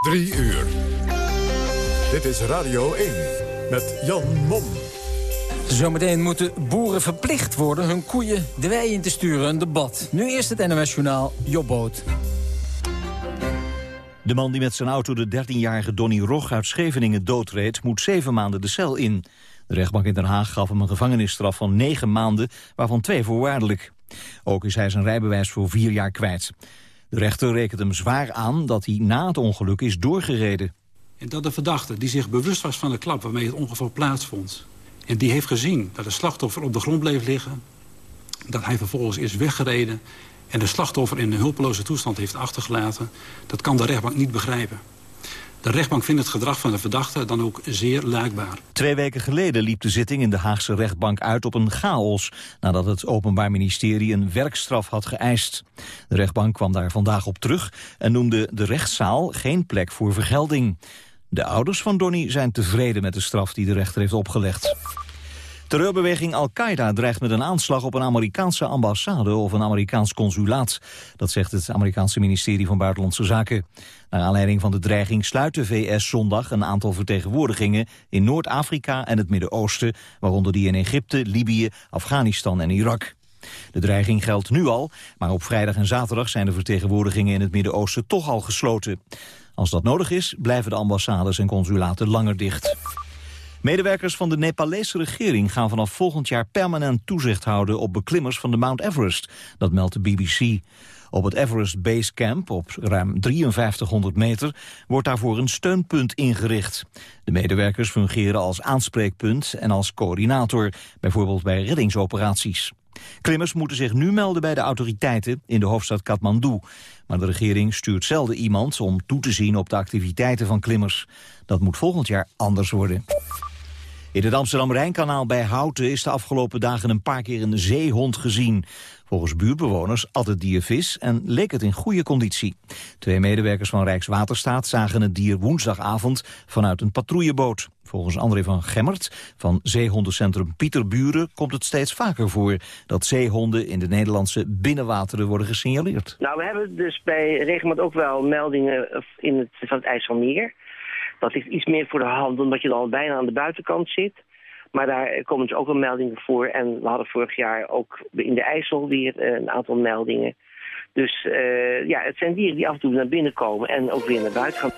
Drie uur. Dit is Radio 1 met Jan Mom. Zometeen moeten boeren verplicht worden hun koeien de wei in te sturen. Een debat. Nu eerst het NOS Journaal, Jobboot. De man die met zijn auto de 13-jarige Donny Rog uit Scheveningen doodreed... moet zeven maanden de cel in. De rechtbank in Den Haag gaf hem een gevangenisstraf van negen maanden... waarvan twee voorwaardelijk. Ook is hij zijn rijbewijs voor vier jaar kwijt. De rechter rekent hem zwaar aan dat hij na het ongeluk is doorgereden. En dat de verdachte, die zich bewust was van de klap waarmee het ongeval plaatsvond... en die heeft gezien dat het slachtoffer op de grond bleef liggen... dat hij vervolgens is weggereden en de slachtoffer in een hulpeloze toestand heeft achtergelaten... dat kan de rechtbank niet begrijpen. De rechtbank vindt het gedrag van de verdachte dan ook zeer luikbaar. Twee weken geleden liep de zitting in de Haagse rechtbank uit op een chaos... nadat het Openbaar Ministerie een werkstraf had geëist. De rechtbank kwam daar vandaag op terug en noemde de rechtszaal geen plek voor vergelding. De ouders van Donny zijn tevreden met de straf die de rechter heeft opgelegd. Terreurbeweging Al-Qaeda dreigt met een aanslag op een Amerikaanse ambassade of een Amerikaans consulaat. Dat zegt het Amerikaanse ministerie van Buitenlandse Zaken. Naar aanleiding van de dreiging sluit de VS zondag een aantal vertegenwoordigingen in Noord-Afrika en het Midden-Oosten, waaronder die in Egypte, Libië, Afghanistan en Irak. De dreiging geldt nu al, maar op vrijdag en zaterdag zijn de vertegenwoordigingen in het Midden-Oosten toch al gesloten. Als dat nodig is, blijven de ambassades en consulaten langer dicht. Medewerkers van de Nepalese regering gaan vanaf volgend jaar permanent toezicht houden op beklimmers van de Mount Everest. Dat meldt de BBC. Op het Everest Base Camp, op ruim 5300 meter, wordt daarvoor een steunpunt ingericht. De medewerkers fungeren als aanspreekpunt en als coördinator, bijvoorbeeld bij reddingsoperaties. Klimmers moeten zich nu melden bij de autoriteiten in de hoofdstad Kathmandu. Maar de regering stuurt zelden iemand om toe te zien op de activiteiten van klimmers. Dat moet volgend jaar anders worden. In het Amsterdam-Rijnkanaal bij Houten is de afgelopen dagen een paar keer een zeehond gezien. Volgens buurtbewoners at het dier vis en leek het in goede conditie. Twee medewerkers van Rijkswaterstaat zagen het dier woensdagavond vanuit een patrouilleboot. Volgens André van Gemmert van zeehondencentrum Pieterburen komt het steeds vaker voor dat zeehonden in de Nederlandse binnenwateren worden gesignaleerd. Nou, we hebben dus bij regelmatig ook wel meldingen in het, van het IJsselmeer. Dat ligt iets meer voor de hand, omdat je dan al bijna aan de buitenkant zit. Maar daar komen dus ook wel meldingen voor. En we hadden vorig jaar ook in de IJssel weer eh, een aantal meldingen. Dus uh, ja, het zijn dieren die af en toe naar binnen komen en ook weer naar buiten gaan.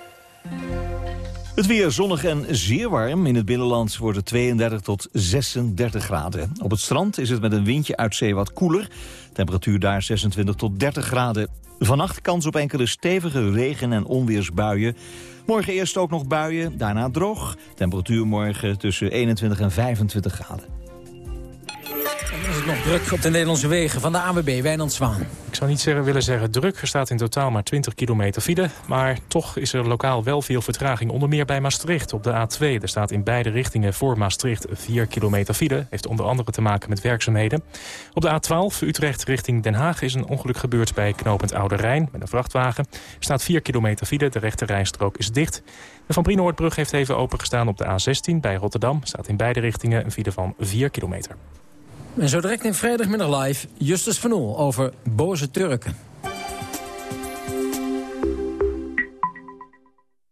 Het weer zonnig en zeer warm. In het binnenland wordt het 32 tot 36 graden. Op het strand is het met een windje uit zee wat koeler. Temperatuur daar 26 tot 30 graden. Vannacht kans op enkele stevige regen- en onweersbuien. Morgen eerst ook nog buien, daarna droog. Temperatuur morgen tussen 21 en 25 graden. Dan is het nog druk op de Nederlandse wegen van de AWB, Wijnand Zwaan. Ik zou niet zeggen, willen zeggen druk. Er staat in totaal maar 20 kilometer file. Maar toch is er lokaal wel veel vertraging. Onder meer bij Maastricht op de A2. Er staat in beide richtingen voor Maastricht 4 kilometer file. Heeft onder andere te maken met werkzaamheden. Op de A12 Utrecht richting Den Haag is een ongeluk gebeurd bij knooppunt Oude Rijn met een vrachtwagen. Er staat 4 kilometer file. De rechte rijstrook is dicht. De Van Brienoordbrug heeft even opengestaan op de A16 bij Rotterdam. Staat in beide richtingen een file van 4 kilometer. En zo direct in vrijdagmiddag live Justus van Oel over boze Turken.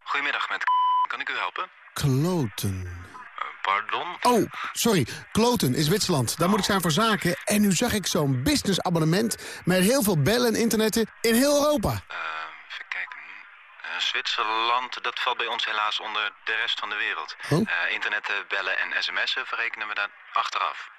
Goedemiddag, met kan ik u helpen? Kloten. Uh, pardon? Oh, sorry. Kloten is Zwitserland. Daar moet ik zijn voor zaken. En nu zag ik zo'n businessabonnement met heel veel bellen en internetten in heel Europa. Uh, even kijken. Uh, Zwitserland, dat valt bij ons helaas onder de rest van de wereld. Oh? internetten, bellen en sms'en verrekenen we daar achteraf.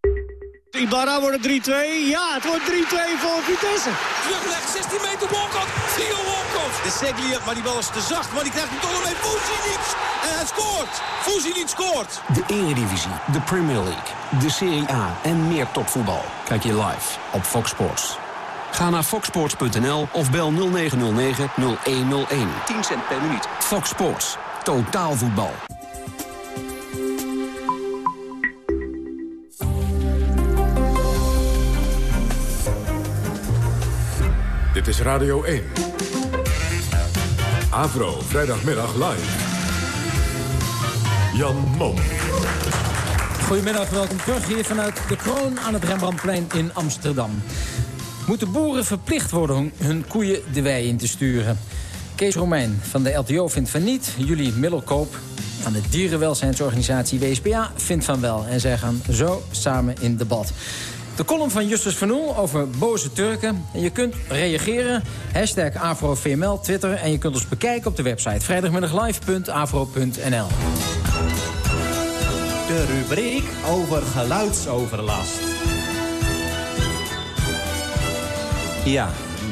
Ibarra wordt het 3-2. Ja, het wordt 3-2 voor Vitesse. Terugleg, 16 meter Walcott. Theo Walcott. De Seglia, maar die bal is te zacht. Maar die krijgt hem toch nog mee. Fuzinic. En hij scoort. Fuzinic scoort. De Eredivisie, de Premier League, de Serie A en meer topvoetbal. Kijk je live op Fox Sports. Ga naar foxsports.nl of bel 0909 0101. 10 cent per minuut. Fox Sports. Totaalvoetbal. Dit is Radio 1. Avro, vrijdagmiddag live. Jan Mom. Goedemiddag, welkom terug hier vanuit de Kroon aan het Rembrandtplein in Amsterdam. Moeten boeren verplicht worden hun- koeien de wei in te sturen? Kees Romein van de LTO vindt van niet. Jullie Middelkoop van de dierenwelzijnsorganisatie WSPA vindt van wel. En zij gaan zo samen in debat. De column van Justus van Oel over boze Turken. En je kunt reageren. Hashtag AfroVML, Twitter. En je kunt ons bekijken op de website vrijdagmiddaglive.afro.nl. De rubriek over geluidsoverlast. Ja,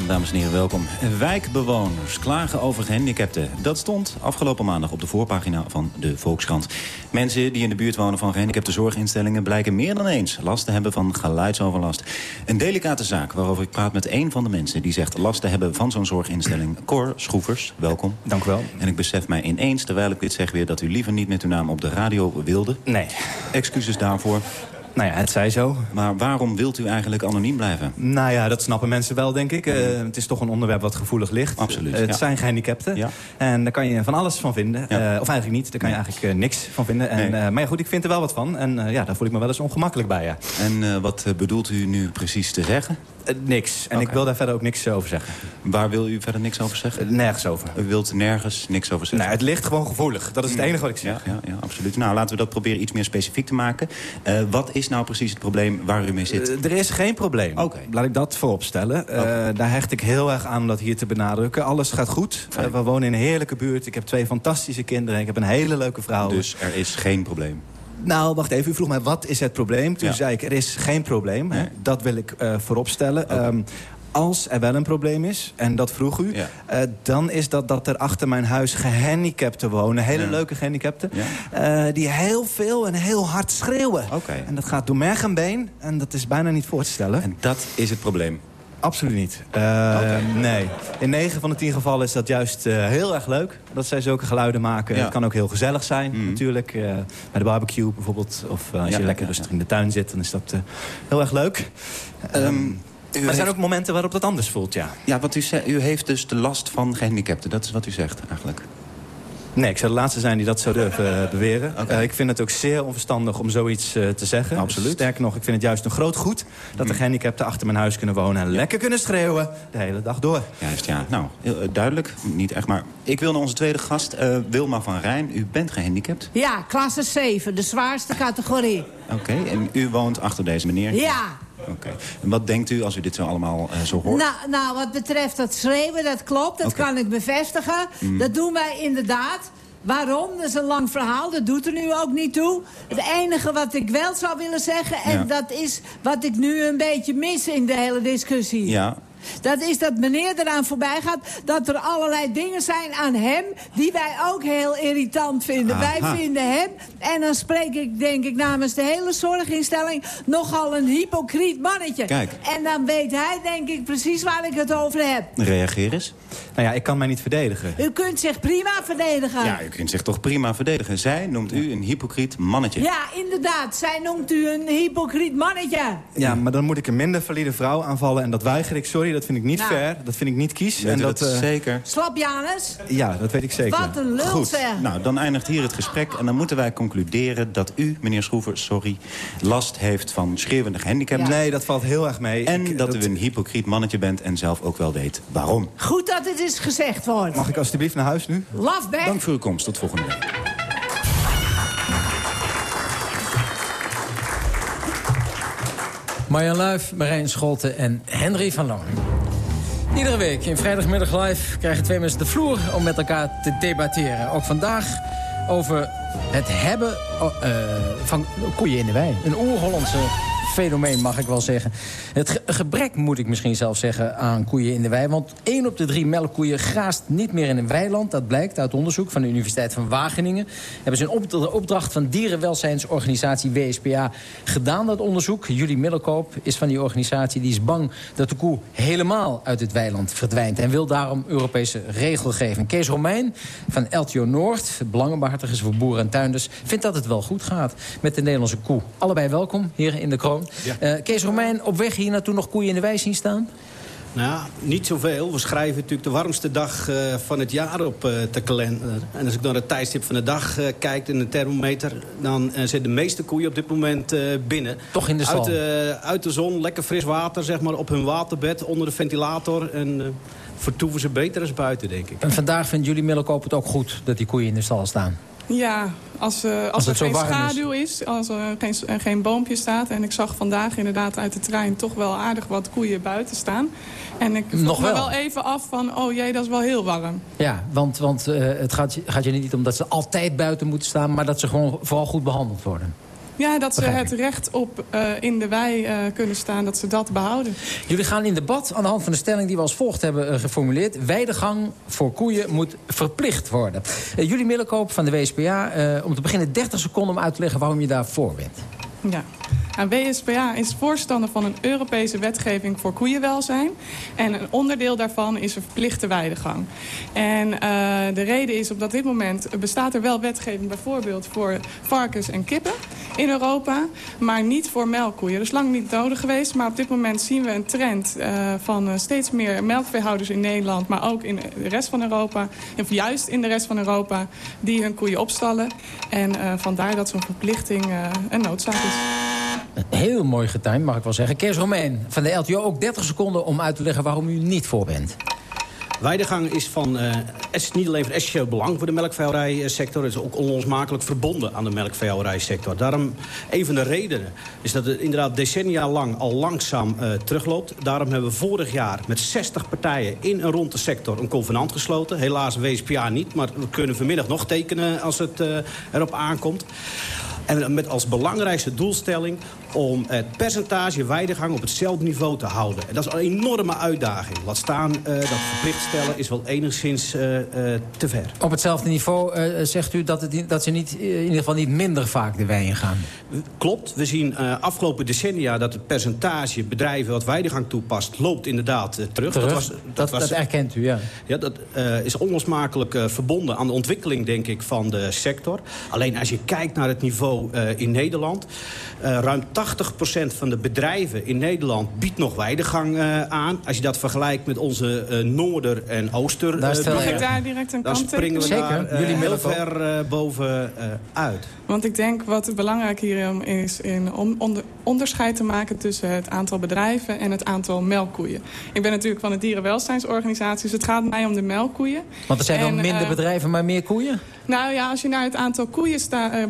dames en heren, welkom. Wijkbewoners klagen over gehandicapten. Dat stond afgelopen maandag op de voorpagina van de Volkskrant. Mensen die in de buurt wonen van gehandicapte zorginstellingen... blijken meer dan eens last te hebben van geluidsoverlast. Een delicate zaak waarover ik praat met een van de mensen... die zegt last te hebben van zo'n zorginstelling. Cor Schroevers, welkom. Dank u wel. En ik besef mij ineens, terwijl ik dit zeg weer... dat u liever niet met uw naam op de radio wilde. Nee. Excuses daarvoor. Nou ja, het zij zo. Maar waarom wilt u eigenlijk anoniem blijven? Nou ja, dat snappen mensen wel, denk ik. Eh, het is toch een onderwerp wat gevoelig ligt. Absoluut, Eh, het ja. zijn gehandicapten. Ja. En daar kan je van alles van vinden. Eh, of eigenlijk niet, daar kan je eigenlijk niks van vinden. En, Nee. maar ja, goed, ik vind er wel wat van. En ja, daar voel ik me wel eens ongemakkelijk bij, ja. En wat bedoelt u nu precies te zeggen? Eh, niks. En ik wil daar verder ook niks over zeggen. Waar wil u verder niks over zeggen? Eh, nergens over. U wilt nergens niks over zeggen? Nee, het ligt gewoon gevoelig. Dat is het enige wat ik zeg. Ja, ja, ja, absoluut. Nou, laten we dat proberen iets meer specifiek te maken. Eh, wat is nou precies het probleem waar u mee zit? Er is geen probleem. Oké. Laat ik dat voorop stellen. Eh, Daar hecht ik heel erg aan om dat hier te benadrukken. Alles gaat goed. We wonen in een heerlijke buurt. Ik heb twee fantastische kinderen. Ik heb een hele leuke vrouw. dus er is geen probleem. Nou, wacht even. U vroeg mij, wat is het probleem? Toen Ja. zei ik, er is geen probleem. hè. Dat wil ik eh vooropstellen. Ehm, als er wel een probleem is, en dat vroeg u... Ja. eh, dan is dat dat er achter mijn huis gehandicapten wonen. Hele Ja. leuke gehandicapten. Ja. eh, die heel veel en heel hard schreeuwen. En dat gaat door merg en been. En dat is bijna niet voor te stellen. En dat is het probleem. Absoluut niet. Eh, Nee. In 9 van de 10 gevallen is dat juist eh, heel erg leuk. Dat zij zulke geluiden maken. Ja. Het kan ook heel gezellig zijn, Mhm. natuurlijk. eh, bij de barbecue bijvoorbeeld. Of als Ja, je lekker ja, rustig in de tuin zit, dan is dat heel erg leuk. Ehm, Ehm, maar er zijn ook momenten waarop dat anders voelt, ja. Ja, wat u, u heeft dus de last van gehandicapten. Dat is wat u zegt eigenlijk. Nee, ik zou de laatste zijn die dat zou durven eh, beweren. Eh, ik vind het ook zeer onverstandig om zoiets eh, te zeggen. Absoluut. Sterker nog, ik vind het juist een groot goed... dat de gehandicapten achter mijn huis kunnen wonen... en lekker kunnen schreeuwen de hele dag door. Juist, ja. Nou, heel, duidelijk. Niet echt, maar... Ik wil naar onze tweede gast, eh, Wilma van Rijn. U bent gehandicapt. Ja, klasse 7, de zwaarste categorie. Oké, en u woont achter deze meneer? Ja. Oké. En wat denkt u als u dit zo allemaal eh, zo hoort? Nou, nou, wat betreft dat schreeuwen, dat klopt. Dat kan ik bevestigen. Mm. Dat doen wij inderdaad. Waarom? Dat is een lang verhaal. Dat doet er nu ook niet toe. Het enige wat ik wel zou willen zeggen... en Ja. dat is wat ik nu een beetje mis in de hele discussie... Ja, Dat is dat meneer eraan voorbij gaat... dat er allerlei dingen zijn aan hem... die wij ook heel irritant vinden. Aha. Wij vinden hem, en dan spreek ik denk ik namens de hele zorginstelling... nogal een hypocriet mannetje. Kijk. En dan weet hij denk ik precies waar ik het over heb. reageer eens. Nou ja, ik kan mij niet verdedigen. U kunt zich prima verdedigen. Ja, u kunt zich toch prima verdedigen. Zij noemt u een hypocriet mannetje. Ja, inderdaad. Zij noemt u een hypocriet mannetje. Ja, maar dan moet ik een minder valide vrouw aanvallen. En dat weiger ik, sorry, dat vind ik niet Nou. fair. Dat vind ik niet kies. Weet en u dat, eh, zeker? Slap Janus. Ja, dat weet ik zeker. Wat een lul Goed, zeg. nou dan eindigt hier het gesprek. En dan moeten wij concluderen dat u, meneer Schroever, sorry... last heeft van schreeuwende gehandicapten. Nee, dat valt heel erg mee. En Ik- dat, u een hypocriet mannetje bent en zelf ook wel weet waarom. Goed dat het is gezegd wordt. Mag ik alstublieft naar huis nu? Lafback. Dank voor uw komst. Tot volgende week. Marjan Luif, Marijn Scholten en Henry van Loon. Iedere week in Vrijdagmiddag Live krijgen twee mensen de vloer om met elkaar te debatteren. Ook vandaag over het hebben oh, eh, van koeien in de wei. Een oer-Hollandse fenomeen, mag ik wel zeggen. Het ge gebrek, moet ik misschien zelf zeggen, aan koeien in de wei. Want één op de drie melkkoeien graast niet meer in een weiland. Dat blijkt uit onderzoek van de Universiteit van Wageningen. Hebben ze een opdracht van dierenwelzijnsorganisatie WSPA gedaan, dat onderzoek. Julie Middelkoop is van die organisatie. Die is bang dat de koe helemaal uit het weiland verdwijnt. En wil daarom Europese regelgeving. Kees Romein van LTO Noord, belangenbehartigers voor boeren en tuinders... vindt dat het wel goed gaat met de Nederlandse koe. Allebei welkom hier in de Kroon. Uh, Kees Romein, op weg hier naartoe nog koeien in de wei zien staan? Nou, niet zoveel. We schrijven natuurlijk de warmste dag uh, van het jaar op uh, de kalender. En als ik naar het tijdstip van de dag uh, kijk in de thermometer... dan zitten de meeste koeien op dit moment binnen. Toch in de zon? Uit, uit, de zon, lekker fris water, zeg maar, op hun waterbed, onder de ventilator. En vertoeven ze beter als buiten, denk ik. En vandaag vindt jullie Middelkoop het ook goed dat die koeien in de stal staan? Ja, als, uh, als, als er geen schaduw is. is, als er geen, geen boompje staat. En ik zag vandaag inderdaad uit de trein toch wel aardig wat koeien buiten staan. En ik vroeg me wel even af van, oh jee, dat is wel heel warm. Ja, want, want uh, het gaat, gaat je niet om dat ze altijd buiten moeten staan... maar dat ze gewoon vooral goed behandeld worden. Ja, dat ze het recht op uh, in de wei uh, kunnen staan, dat ze dat behouden. Jullie gaan in debat aan de hand van de stelling die we als volgt hebben uh, geformuleerd. Weidegang voor koeien moet verplicht worden. jullie Middelkoop van de WSPA, om te beginnen 30 seconden om uit te leggen waarom je daarvoor bent. Ja. En WSPA is voorstander van een Europese wetgeving voor koeienwelzijn. En een onderdeel daarvan is een verplichte weidegang. En uh, de reden is, op dit moment bestaat er wel wetgeving bijvoorbeeld voor varkens en kippen in Europa. Maar niet voor melkkoeien. Dat is lang niet nodig geweest. Maar op dit moment zien we een trend uh, van steeds meer melkveehouders in Nederland. Maar ook in de rest van Europa. Of juist in de rest van Europa. Die hun koeien opstallen. En uh, vandaar dat zo'n verplichting een noodzaak is. Heel mooi getimed, mag ik wel zeggen. Kees Romein van de LTO, ook 30 seconden om uit te leggen waarom u niet voor bent. Weidegang is, van, uh, niet alleen van essentieel belang voor de melkveehouderijsector... het is ook onlosmakelijk verbonden aan de melkveehouderijsector. Daarom, een van de redenen is dat het inderdaad decennia lang al langzaam uh, terugloopt. Daarom hebben we vorig jaar met 60 partijen in en rond de sector een convenant gesloten. Helaas WSPA niet, maar we kunnen vanmiddag nog tekenen als het uh, erop aankomt. En met als belangrijkste doelstelling om het percentage weidegang op hetzelfde niveau te houden. En dat is een enorme uitdaging. Laat staan, uh, dat verplicht stellen is wel enigszins uh, uh, te ver. Op hetzelfde niveau zegt u dat, het, dat ze niet, in ieder geval niet minder vaak de wei gaan? Klopt. We zien afgelopen decennia dat het percentage bedrijven wat weidegang toepast... loopt inderdaad terug. terug. Dat, was, dat, dat, was, dat, erkent u, ja. Ja, dat is onlosmakelijk verbonden aan de ontwikkeling, denk ik, van de sector. Alleen als je kijkt naar het niveau in Nederland... ruim 80% van de bedrijven in Nederland biedt nog weidegang uh, aan. Als je dat vergelijkt met onze uh, Noorder- en Ooster... Daar ik daar direct een dan springen we Zeker. daar Jullie heel ver boven uit. Want ik denk wat belangrijk hier is... In om onder, onderscheid te maken tussen het aantal bedrijven... en het aantal melkkoeien. Ik ben natuurlijk van de dierenwelzijnsorganisatie... dus het gaat mij om de melkkoeien. Want er zijn en, dan minder bedrijven, maar meer koeien? Nou ja, als je naar het aantal koeien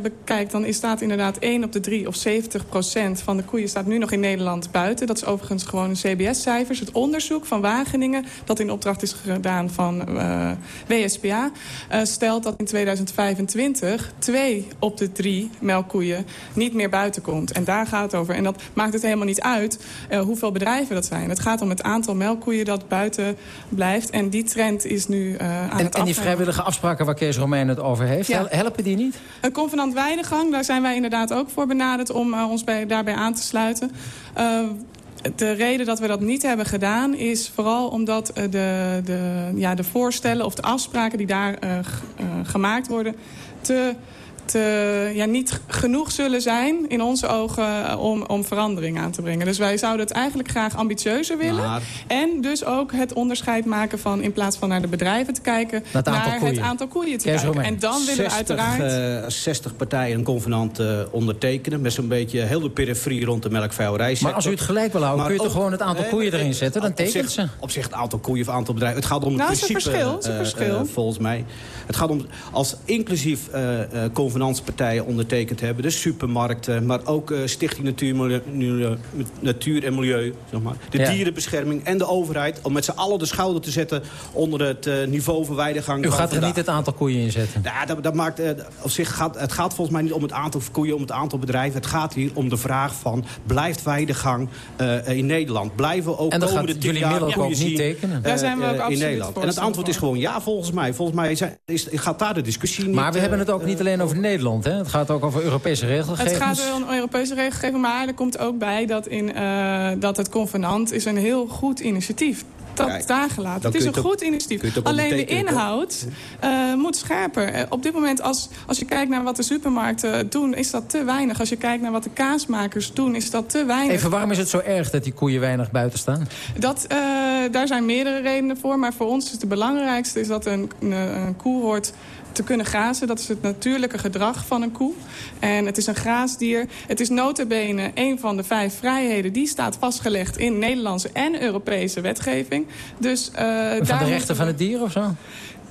bekijkt... dan is staat inderdaad 1 op de 3 of 70 procent van de koeien staat nu nog in Nederland buiten. Dat is overigens gewoon een CBS-cijfers. Het onderzoek van Wageningen, dat in opdracht is gedaan van uh, WSPA... Uh, stelt dat in 2025 twee op de drie melkkoeien niet meer buiten komt. En daar gaat het over. En dat maakt het helemaal niet uit hoeveel bedrijven dat zijn. Het gaat om het aantal melkkoeien dat buiten blijft. En die trend is nu aan en, het. En die vrijwillige afspraken waar Kees Romein het over heeft, ja. helpen die niet? Een convenant weidegang, daar zijn wij inderdaad ook voor benaderd... om ons bij, daarbij aan te sluiten. Uh, de reden dat we dat niet hebben gedaan is vooral omdat de, de, ja, de voorstellen of de afspraken die daar gemaakt worden te uh, ja, niet genoeg zullen zijn in onze ogen om, om verandering aan te brengen. Dus wij zouden het eigenlijk graag ambitieuzer willen. Maar... En dus ook het onderscheid maken van in plaats van naar de bedrijven te kijken... het naar het aantal koeien te kijken. En dan willen 60, we uiteraard... Uh, 60 partijen een convenant uh, ondertekenen... met zo'n beetje heel de periferie rond de melkveehouderijsector. Maar als u het gelijk wil houden, kun je toch gewoon het aantal koeien erin zetten? Dan tekent ze. Op zich het aantal koeien of aantal bedrijven. Het gaat om het nou, principe, verschil, verschil. volgens mij. Het gaat om als inclusief convenant convenantspartijen ondertekend hebben. De supermarkten, maar ook uh, Stichting Natuur, Milieu, Natuur en Milieu. Zeg maar. De dierenbescherming en de overheid. Om met z'n allen de schouder te zetten onder het uh, niveau van weidegang. U gaat er niet het aantal koeien in zetten? Ja, dat, dat maakt, uh, op zich gaat, het gaat volgens mij niet om het aantal koeien, om het aantal bedrijven. Het gaat hier om de vraag van, blijft weidegang in Nederland? Blijven ook en dan komende gaat jullie middel ook niet tekenen? Daar zijn we ook in Nederland. En het antwoord is gewoon ja, volgens mij. Volgens mij zijn, is, gaat daar de discussie niet... Maar we hebben het ook niet alleen over Nederland, hè? Het gaat ook over Europese regelgeving. Het gaat om Europese regelgeving, maar er komt ook bij dat, in, uh, dat het convenant is een heel goed initiatief dat daar gelaten. Het is een goed initiatief. Alleen de inhoud uh, moet scherper. Op dit moment, als, als je kijkt naar wat de supermarkten doen... is dat te weinig. Als je kijkt naar wat de kaasmakers doen, is dat te weinig. Even, waarom is het zo erg dat die koeien weinig buiten staan? Dat, uh, daar zijn meerdere redenen voor. Maar voor ons is de belangrijkste is dat een, een, een koe wordt te kunnen grazen. Dat is het natuurlijke gedrag van een koe. En het is een graasdier. Het is notabene een van de vijf vrijheden. Die staat vastgelegd in Nederlandse en Europese wetgeving. Dus, uh, van de rechten van het dier of zo?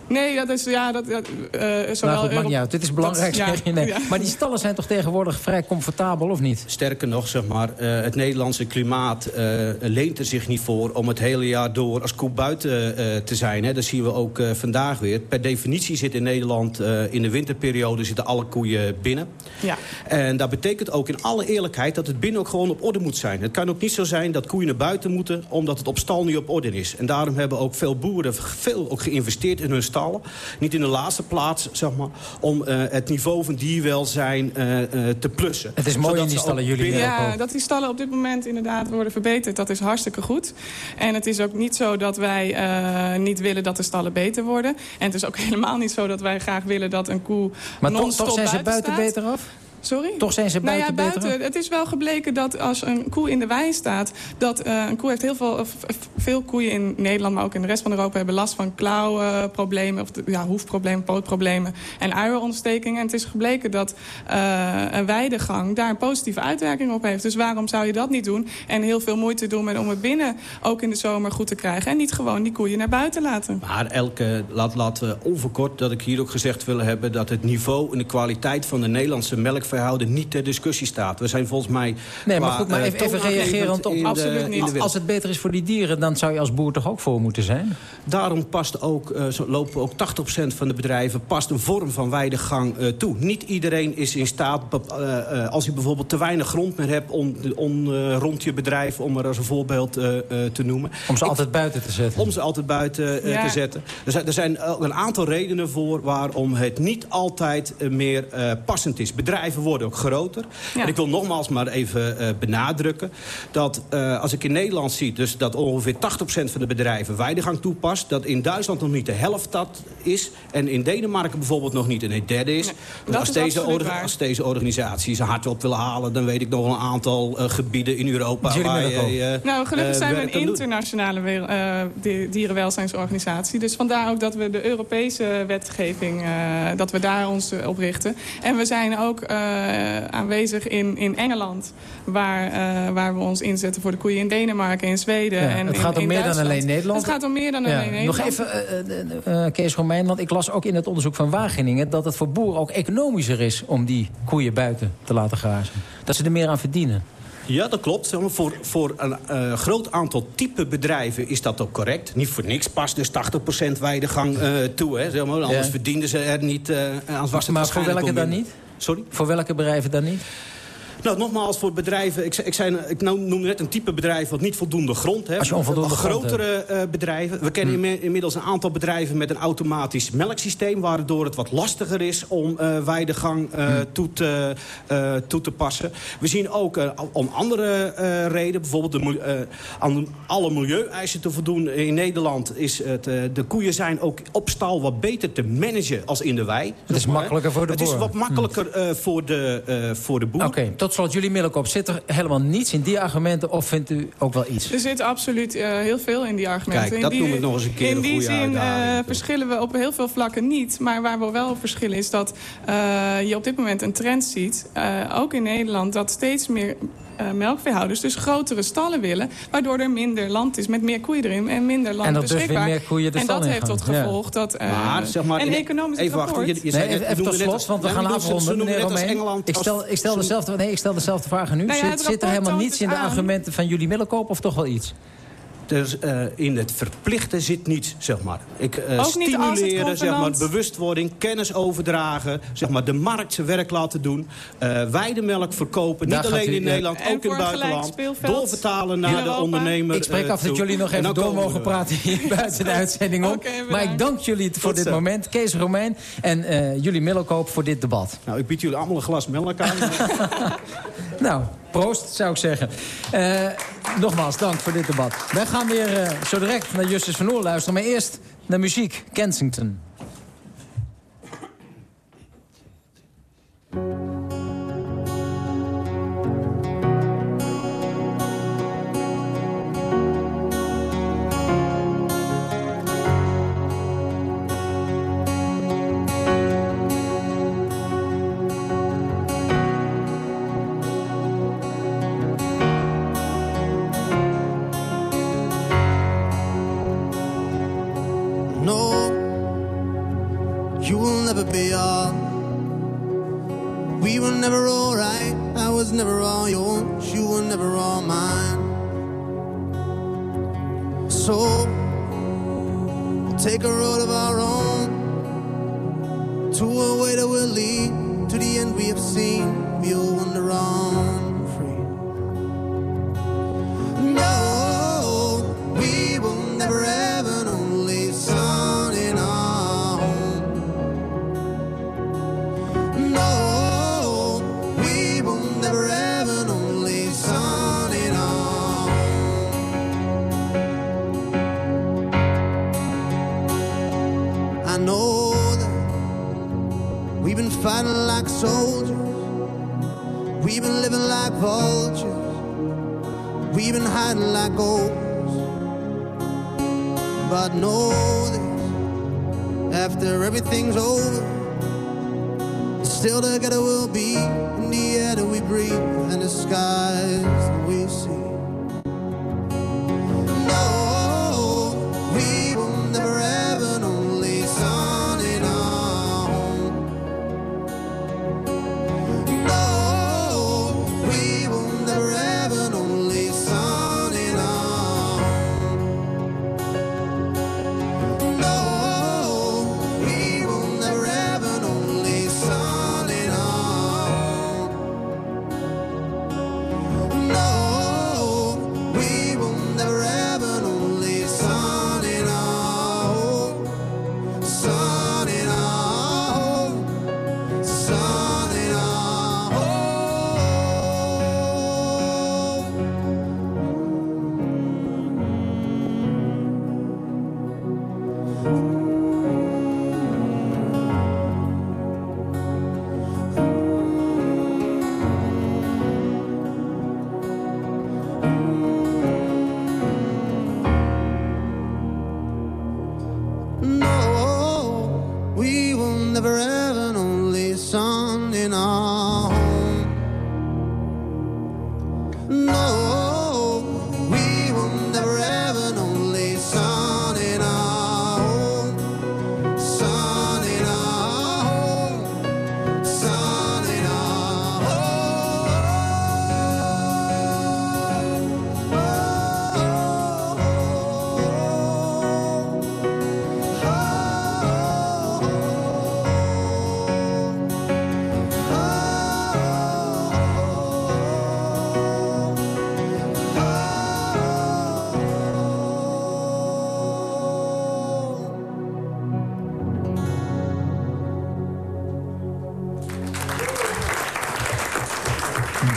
Nee, dat is... Ja, dat, dat, uh, nou goed, maakt niet uit. Dit is belangrijk, dat, zeg je. Nee. Ja. Maar die stallen zijn toch tegenwoordig vrij comfortabel, of niet? Sterker nog, zeg maar, uh, het Nederlandse klimaat uh, leent er zich niet voor... om het hele jaar door als koe buiten te zijn. Hè. Dat zien we ook vandaag weer. Per definitie zit in Nederland in de winterperiode... zitten alle koeien binnen. Ja. En dat betekent ook in alle eerlijkheid... dat het binnen ook gewoon op orde moet zijn. Het kan ook niet zo zijn dat koeien naar buiten moeten... omdat het op stal niet op orde is. En daarom hebben ook veel boeren veel ook geïnvesteerd in hun stal niet in de laatste plaats, zeg maar, om uh, het niveau van dierwelzijn uh, te plussen. Het is mooi in die stallen, jullie Ja, dat die stallen op dit moment inderdaad worden verbeterd. Dat is hartstikke goed. En het is ook niet zo dat wij niet willen dat de stallen beter worden. En het is ook helemaal niet zo dat wij graag willen dat een koe Maar toch, toch zijn ze buiten staat. beter af? Sorry? Toch zijn ze buiten, nou ja, buiten Het is wel gebleken dat als een koe in de wei staat... dat uh, een koe heeft heel veel... veel koeien in Nederland, maar ook in de rest van Europa... hebben last van klauwproblemen, of ja, hoefproblemen, pootproblemen... en uierontstekingen. En het is gebleken dat uh, een weidegang daar een positieve uitwerking op heeft. Dus waarom zou je dat niet doen? En heel veel moeite doen met om het binnen ook in de zomer goed te krijgen. En niet gewoon die koeien naar buiten laten. Maar elke, laat, laten we onverkort dat ik hier ook gezegd wil hebben... dat het niveau en de kwaliteit van de Nederlandse melk verhouden niet ter discussie staat. We zijn volgens mij... Nee, maar goed, maar even, even reagerend op... Absoluut niet. Als het beter is voor die dieren, dan zou je als boer toch ook voor moeten zijn? Daarom past ook, uh, zo lopen ook 80% van de bedrijven... past een vorm van weidegang uh, toe. Niet iedereen is in staat, uh, als je bijvoorbeeld te weinig grond meer hebt... om, om rond je bedrijf, om er als een voorbeeld te noemen. Om ze Ik, altijd buiten te zetten? Om ze altijd buiten ja. te zetten. Er zijn, er zijn een aantal redenen voor waarom het niet altijd meer passend is. Bedrijven worden ook groter. Ja. En ik wil nogmaals maar even uh, benadrukken... dat uh, als ik in Nederland zie dus dat ongeveer 80% van de bedrijven weidegang toepast... dat in Duitsland nog niet de helft dat is... en in Denemarken bijvoorbeeld nog niet een derde is. Nee, als, is deze als deze organisaties hard op willen halen... dan weet ik nog een aantal uh, gebieden in Europa... waar je, nou, gelukkig zijn we een internationale dierenwelzijnsorganisatie. Dus vandaar ook dat we de Europese wetgeving... dat we daar ons op richten. En we zijn ook uh, aanwezig in, in Engeland. Waar, uh, waar we ons inzetten voor de koeien in Denemarken, in Zweden. Ja, en het gaat om in meer dan alleen Nederland. Het gaat om meer dan ja. alleen Nederland. Nog even, uh, Kees Romein, want ik las ook in het onderzoek van Wageningen... dat het voor boeren ook economischer is om die koeien buiten te laten grazen. Dat ze er meer aan verdienen. Ja, dat klopt. Voor, voor een uh, groot aantal type bedrijven is dat ook correct. Niet voor niks past dus 80% weidegang uh, toe. Hè, zeg maar. Anders ja. verdienden ze er niet uh, aan. Was het maar voor welke dan niet? Sorry? Voor welke bedrijven dan niet? Nou, nogmaals, voor bedrijven... Ik, ik, zei, ik noemde net een type bedrijf wat niet voldoende grond heeft. Als je onvoldoende grotere uh, bedrijven. We kennen hmm. inmiddels een aantal bedrijven met een automatisch melksysteem... waardoor het wat lastiger is om uh, weidegang uh, hmm. toe, te, toe te passen. We zien ook om andere redenen... bijvoorbeeld de, aan alle milieueisen te voldoen in Nederland... is het, de koeien zijn ook op stal wat beter te managen als in de wei. Het is makkelijker voor de boer. Het is wat makkelijker hmm. voor, de, voor de boer. Oké, okay, tot slot jullie middelkop. Zit er helemaal niets in die argumenten of vindt u ook wel iets? Er zit absoluut uh, heel veel in die argumenten. Kijk, dat die, noem ik nog eens een keer In die zin uh, verschillen we op heel veel vlakken niet. Maar waar we wel verschillen is dat uh, je op dit moment een trend ziet... ook in Nederland, dat steeds meer uh, melkveehouders dus grotere stallen willen... waardoor er minder land is met meer koeien erin en minder land en dat beschikbaar. Dus weer meer koeien de en dat heeft tot gevolg ja. dat... Uh, maar, zeg maar, en economisch even rapport... Wachten, je, je nee, even tot slot, want we gaan afronden, meneer Romein. Ik stel, ik, stel dezelfde, nee, ik stel dezelfde vraag aan u. Nou ja, zit, zit er helemaal niets in de argumenten van jullie middelkoop of toch wel iets? Dus, uh, in het verplichten zit niets, zeg maar. Ik uh, stimuleren, zeg maar, bewustwording, kennis overdragen... zeg maar, de markt zijn werk laten doen. Uh, weidemelk verkopen, Daar niet alleen u, in Nederland, ook in het buitenland. Doorvertalen naar de ondernemer. Ik spreek af dat jullie nog even door mogen praten hier buiten de uitzending om. Okay, maar ik dank jullie voor dit moment. Kees Romein en jullie middelkoop voor dit debat. Nou, ik bied jullie allemaal een glas melk aan. nou, proost, zou ik zeggen. Uh, nogmaals, dank voor dit debat. Wij gaan weer uh, zo direct naar Justus van Oor luisteren. Maar eerst naar muziek, Kensington. never be all. We were never alright. I was never all yours. You were never all mine. So we'll take a road of our own to a way that will lead to the end we have seen. We'll wander on. vultures. We've been hiding like ghosts. But know this, after everything's over, still together we'll be in the air that we breathe and the skies that we see.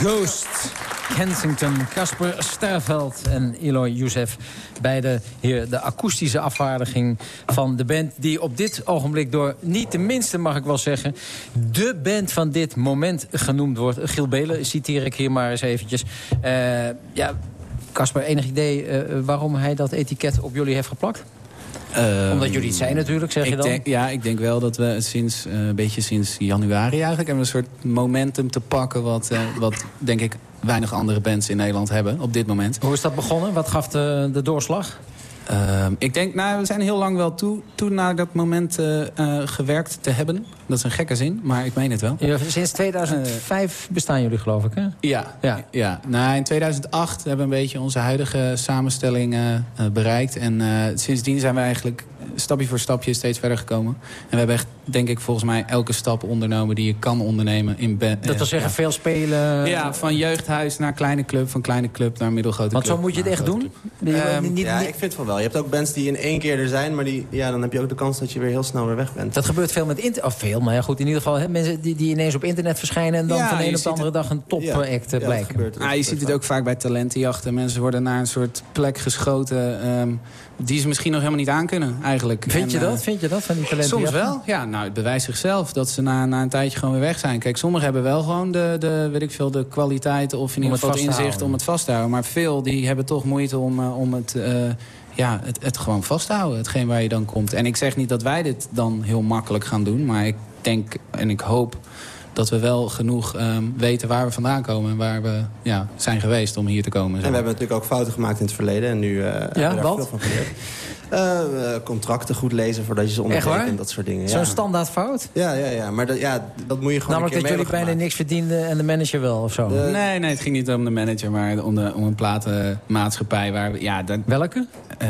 Ghost, Kensington, Casper Sterveld en Eloy Youssef. Beide hier de akoestische afvaardiging van de band... die op dit ogenblik door, niet de minste mag ik wel zeggen... de band van dit moment genoemd wordt. Giel Belen citeer ik hier maar eens eventjes. Uh, ja, Casper, enig idee uh, waarom hij dat etiket op jullie heeft geplakt? Omdat jullie het zijn natuurlijk, zeg je dan? Denk, ja, ik denk wel dat we sinds, uh, een beetje sinds januari eigenlijk... hebben een soort momentum te pakken... wat, uh, wat denk ik weinig andere bands in Nederland hebben op dit moment. Hoe is dat begonnen? Wat gaf de, de doorslag? Uh, ik denk, nou, we zijn heel lang wel toe, toe naar dat moment uh, uh, gewerkt te hebben. Dat is een gekke zin, maar ik meen het wel. Ja, sinds 2005 bestaan jullie, geloof ik, hè? Ja, ja. ja. Nou, in 2008 hebben we een beetje onze huidige samenstelling bereikt. En sindsdien zijn we eigenlijk stapje voor stapje steeds verder gekomen. En we hebben echt, denk ik, volgens mij elke stap ondernomen die je kan ondernemen. In dat wil zeggen, veel spelen? Ja, van jeugdhuis naar kleine club, van kleine club naar middelgrote Want club. Want zo moet je het echt doen? Um, niet, ja, ik vind van wel. Je hebt ook bands die in één keer er zijn, maar die, ja, dan heb je ook de kans dat je weer heel snel weer weg bent. Dat gebeurt veel met internet. Of veel, maar ja, goed, in ieder geval hè, mensen die, die ineens op internet verschijnen... en dan ja, van de een op de andere het, dag een top-act ja, blijken. Ja, ah, je ziet het ook vaak bij talentenjachten. Mensen worden naar een soort plek geschoten... Um, die ze misschien nog helemaal niet aankunnen, eigenlijk. Vind je en, dat? Vind je dat van die talenten? Soms wel. Ja, nou, het bewijst zichzelf dat ze na, na een tijdje gewoon weer weg zijn. Kijk, sommigen hebben wel gewoon de, de, weet ik veel, de kwaliteiten... of in ieder geval het inzicht om het vast te houden. Maar veel die hebben toch moeite om, uh, om het... Uh, ja, het, het gewoon vasthouden, hetgeen waar je dan komt. En ik zeg niet dat wij dit dan heel makkelijk gaan doen... maar ik denk en ik hoop dat we wel genoeg um, weten waar we vandaan komen... en waar we ja, zijn geweest om hier te komen. En we hebben natuurlijk ook fouten gemaakt in het verleden. En nu uh, ja, hebben we wat? veel van geleerd. Uh, contracten goed lezen voordat je ze ondertekent en dat soort dingen. Zo'n ja. standaard fout? Ja, ja, ja. maar dat, ja, dat moet je gewoon Namelijk een dat keer jullie bijna niks verdienden en de manager wel, of zo? De... Nee, nee, het ging niet om de manager, maar om, de, om een platenmaatschappij. Waar we, ja, dat, Welke? Uh,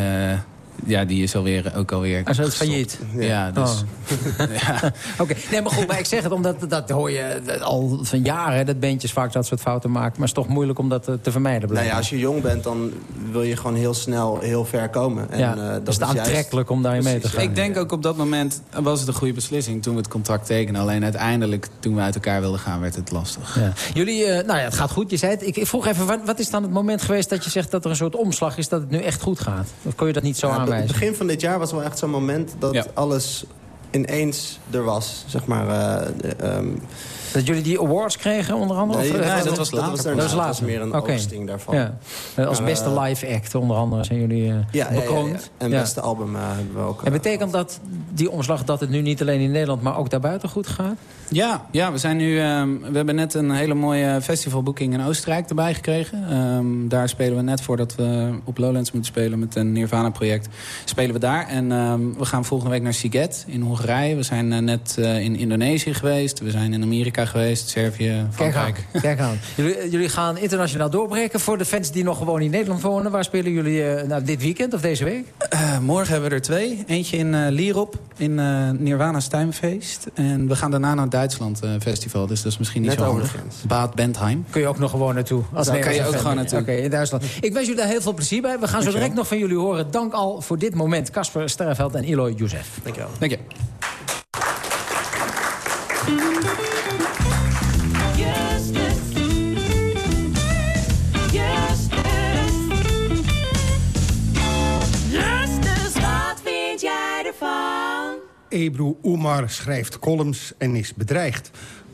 ja, die is alweer, ook alweer Ah, zo is failliet? Ja, ja dus... Oh. ja. Oké, okay. nee, maar goed, maar ik zeg het omdat dat hoor je al van jaren... dat bandjes vaak dat soort fouten maken. Maar het is toch moeilijk om dat te vermijden. Nou ja, als je jong bent, dan wil je gewoon heel snel heel ver komen. En, ja, uh, dat is het aantrekkelijk juist... om daarin mee te gaan. Ik denk ook op dat moment was het een goede beslissing toen we het contract tekenen. Alleen uiteindelijk, toen we uit elkaar wilden gaan, werd het lastig. Ja. Jullie, uh, nou ja, het gaat goed. Je zei het. Ik, ik vroeg even, wat, wat, is dan het moment geweest dat je zegt dat er een soort omslag is... dat het nu echt goed gaat? Of kon je dat niet zo ja, aanwijzen? Het begin van dit jaar was wel echt zo'n moment dat ja. alles ineens er was. Zeg maar... Uh, um... Dat jullie die awards kregen, onder andere? Nee, of, nee, dat, dat, was later. Dat was, dat was, later. was meer een okay. daarvan. Ja. Als maar, beste live act, onder andere, zijn jullie uh, ja, bekroond. Ja, en beste album uh, hebben we ook. En betekent dat die omslag dat het nu niet alleen in Nederland... maar ook daarbuiten goed gaat? Ja, ja we, zijn nu, um, we hebben net een hele mooie festivalboeking in Oostenrijk erbij gekregen. Um, daar spelen we net voordat we op Lowlands moeten spelen met een Nirvana-project. Spelen we daar. En um, we gaan volgende week naar Siget in Hongarije. We zijn uh, net uh, in Indonesië geweest. We zijn in Amerika geweest, Servië, Frankrijk. Kijk aan. Kijk aan. Jullie, jullie, gaan internationaal doorbreken. Voor de fans die nog gewoon in Nederland wonen... waar spelen jullie uh, nou, dit weekend of deze week? Uh, morgen hebben we er twee. Eentje in uh, Lierop, in uh, Nirvana's Tuinfeest. En we gaan daarna naar het Duitsland festival. Dus dat is misschien niet Net zo handig. Bad Bentheim. Kun je ook nog gewoon naartoe. Als Daar kan je ook gewoon naartoe. Oké, okay, in Duitsland. Ik wens jullie daar heel veel plezier bij. We gaan zo direct nog van jullie horen. Dank al voor dit moment. Casper Sterreveld en Eloy Youssef. Dank je wel. Dank je. Ebru Umar schrijft columns en is bedreigd.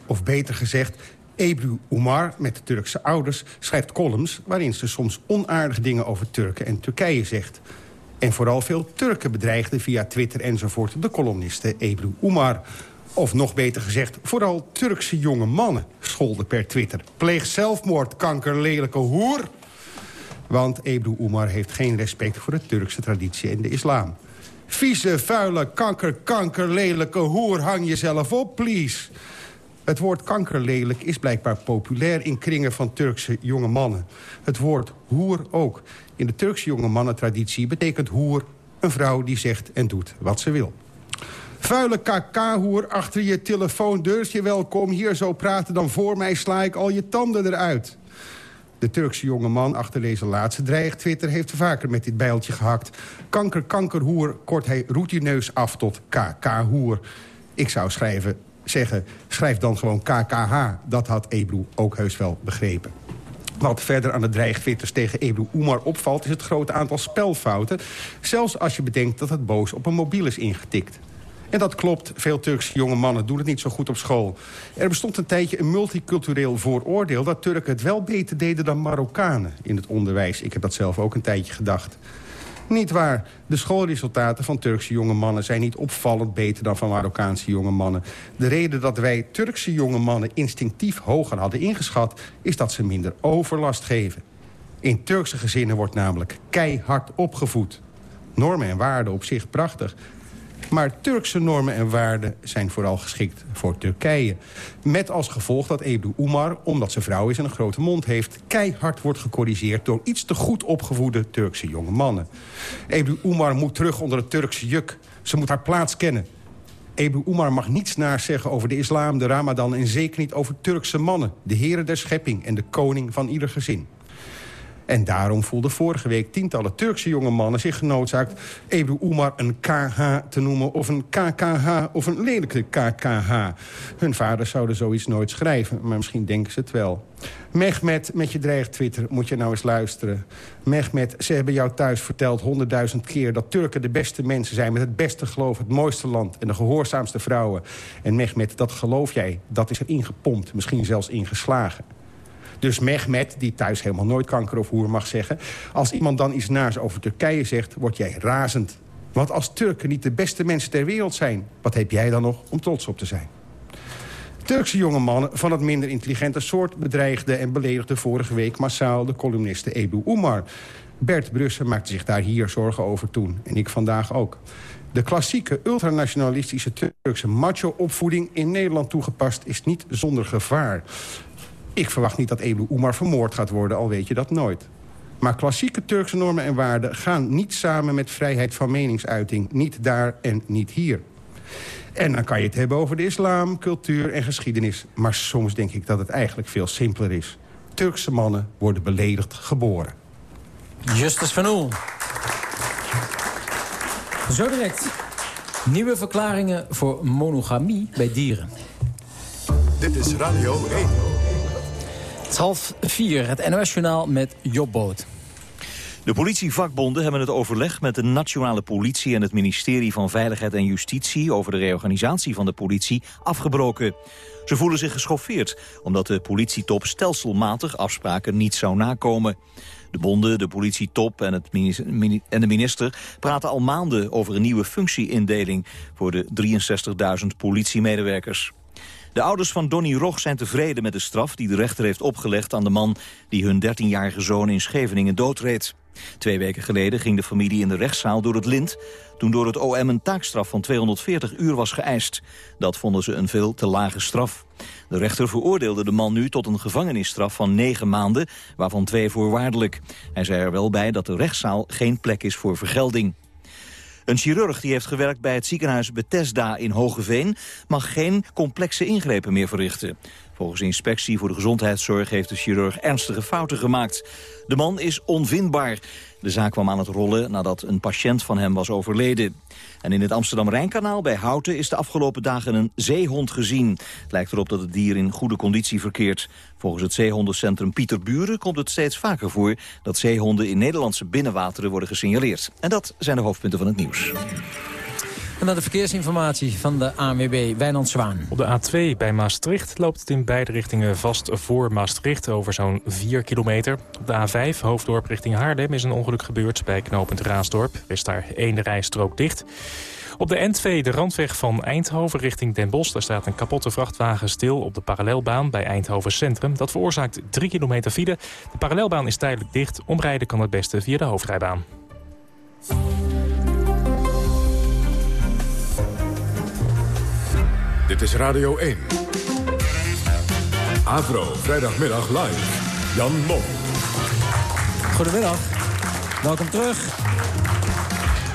Of beter gezegd, Ebru Umar, met Turkse ouders, schrijft columns... waarin ze soms onaardige dingen over Turken en Turkije zegt. En vooral veel Turken bedreigden via Twitter enzovoort... de columniste Ebru Umar. Of nog beter gezegd, vooral Turkse jonge mannen scholden per Twitter. Pleeg zelfmoord, kanker, lelijke hoer. Want Ebru Umar heeft geen respect voor de Turkse traditie en de islam. Vieze, vuile, kanker, kanker, lelijke hoer, hang jezelf op, please. Het woord kankerlelijk is blijkbaar populair in kringen van Turkse jonge mannen. Het woord hoer ook. In de Turkse jonge mannentraditie betekent hoer een vrouw die zegt en doet wat ze wil. Vuile kaka-hoer achter je telefoondeurtje welkom. Hier zo praten dan voor mij sla ik al je tanden eruit. De Turkse jonge man achter deze laatste dreig-Twitter... heeft vaker met dit bijltje gehakt. Kanker, kankerhoer, kort hij routineus af tot KK-hoer. Ik zou schrijven, zeggen, schrijf dan gewoon KKH. Dat had Ebru ook heus wel begrepen. Wat verder aan de dreigtwitters tegen Ebru Oemar opvalt... is het grote aantal spelfouten. Zelfs als je bedenkt dat het boos op een mobiel is ingetikt. En dat klopt, veel Turkse jonge mannen doen het niet zo goed op school. Er bestond een tijdje een multicultureel vooroordeel... dat Turken het wel beter deden dan Marokkanen in het onderwijs. Ik heb dat zelf ook een tijdje gedacht. Niet waar. De schoolresultaten van Turkse jonge mannen zijn niet opvallend beter dan van Marokkaanse jonge mannen. De reden dat wij Turkse jonge mannen instinctief hoger hadden ingeschat... is dat ze minder overlast geven. In Turkse gezinnen wordt namelijk keihard opgevoed. Normen en waarden op zich prachtig. Maar Turkse normen en waarden zijn vooral geschikt voor Turkije. Met als gevolg dat Ebru Umar, omdat ze vrouw is en een grote mond heeft... keihard wordt gecorrigeerd door iets te goed opgevoede Turkse jonge mannen. Ebru Umar moet terug onder het Turkse juk. Ze moet haar plaats kennen. Ebru Umar mag niets naar zeggen over de islam, de ramadan... en zeker niet over Turkse mannen, de heren der schepping... en de koning van ieder gezin. En daarom voelden vorige week tientallen Turkse jonge mannen zich genoodzaakt... Ebru Umar een KH te noemen of een KKH of een lelijke KKH. Hun vaders zouden zoiets nooit schrijven, maar misschien denken ze het wel. Mehmet, met je dreig Twitter, moet je nou eens luisteren. Mehmet, ze hebben jou thuis verteld honderdduizend keer... dat Turken de beste mensen zijn met het beste geloof, het mooiste land... en de gehoorzaamste vrouwen. En Mehmet, dat geloof jij, dat is er ingepompt, misschien zelfs ingeslagen. Dus Mehmet, die thuis helemaal nooit kanker of hoer mag zeggen... als iemand dan iets naars over Turkije zegt, word jij razend. Want als Turken niet de beste mensen ter wereld zijn... wat heb jij dan nog om trots op te zijn? Turkse jonge mannen van het minder intelligente soort... bedreigde en beledigde vorige week massaal de columniste Ebu Umar. Bert Brussen maakte zich daar hier zorgen over toen. En ik vandaag ook. De klassieke ultranationalistische Turkse macho-opvoeding in Nederland toegepast... is niet zonder gevaar. Ik verwacht niet dat Ebru Umar vermoord gaat worden, al weet je dat nooit. Maar klassieke Turkse normen en waarden gaan niet samen met vrijheid van meningsuiting. Niet daar en niet hier. En dan kan je het hebben over de islam, cultuur en geschiedenis. Maar soms denk ik dat het eigenlijk veel simpeler is. Turkse mannen worden beledigd geboren. Justus van Oel. Zo direct. Nieuwe verklaringen voor monogamie bij dieren. Dit is Radio 1. Het is half vier, het NOS-journaal met Jobboot. De politievakbonden hebben het overleg met de nationale politie... en het ministerie van Veiligheid en Justitie... over de reorganisatie van de politie afgebroken. Ze voelen zich geschoffeerd... omdat de politietop stelselmatig afspraken niet zou nakomen. De bonden, de politietop en, het en de minister praten al maanden over een nieuwe functieindeling voor de 63.000 politiemedewerkers. De ouders van Donny Rog zijn tevreden met de straf die de rechter heeft opgelegd aan de man die hun 13-jarige zoon in Scheveningen doodreed. Twee weken geleden ging de familie in de rechtszaal door het lint... toen door het OM een taakstraf van 240 uur was geëist. Dat vonden ze een veel te lage straf. De rechter veroordeelde de man nu tot een gevangenisstraf van negen maanden... waarvan twee voorwaardelijk. Hij zei er wel bij dat de rechtszaal geen plek is voor vergelding. Een chirurg die heeft gewerkt bij het ziekenhuis Bethesda in Hogeveen... mag geen complexe ingrepen meer verrichten. Volgens de inspectie voor de gezondheidszorg heeft de chirurg ernstige fouten gemaakt. De man is onvindbaar. De zaak kwam aan het rollen nadat een patiënt van hem was overleden. En in het Amsterdam-Rijnkanaal bij Houten is de afgelopen dagen een zeehond gezien. Het lijkt erop dat het dier in goede conditie verkeert. Volgens het zeehondencentrum Pieter Buren komt het steeds vaker voor... dat zeehonden in Nederlandse binnenwateren worden gesignaleerd. En dat zijn de hoofdpunten van het nieuws. En dan de verkeersinformatie van de ANWB, Wijnand Zwaan. Op de A2 bij Maastricht loopt het in beide richtingen vast voor Maastricht... over zo'n 4 kilometer. Op de A5, Hoofddorp richting Haarlem, is een ongeluk gebeurd... bij knooppunt Raasdorp. Er is daar één rijstrook dicht. Op de N2, de randweg van Eindhoven richting Den Bosch... daar staat een kapotte vrachtwagen stil op de parallelbaan bij Eindhoven Centrum. Dat veroorzaakt 3 kilometer file. De parallelbaan is tijdelijk dicht. Omrijden kan het beste via de hoofdrijbaan. Dit is Radio 1. Avro, vrijdagmiddag live. Jan Mom. Goedemiddag. Welkom terug.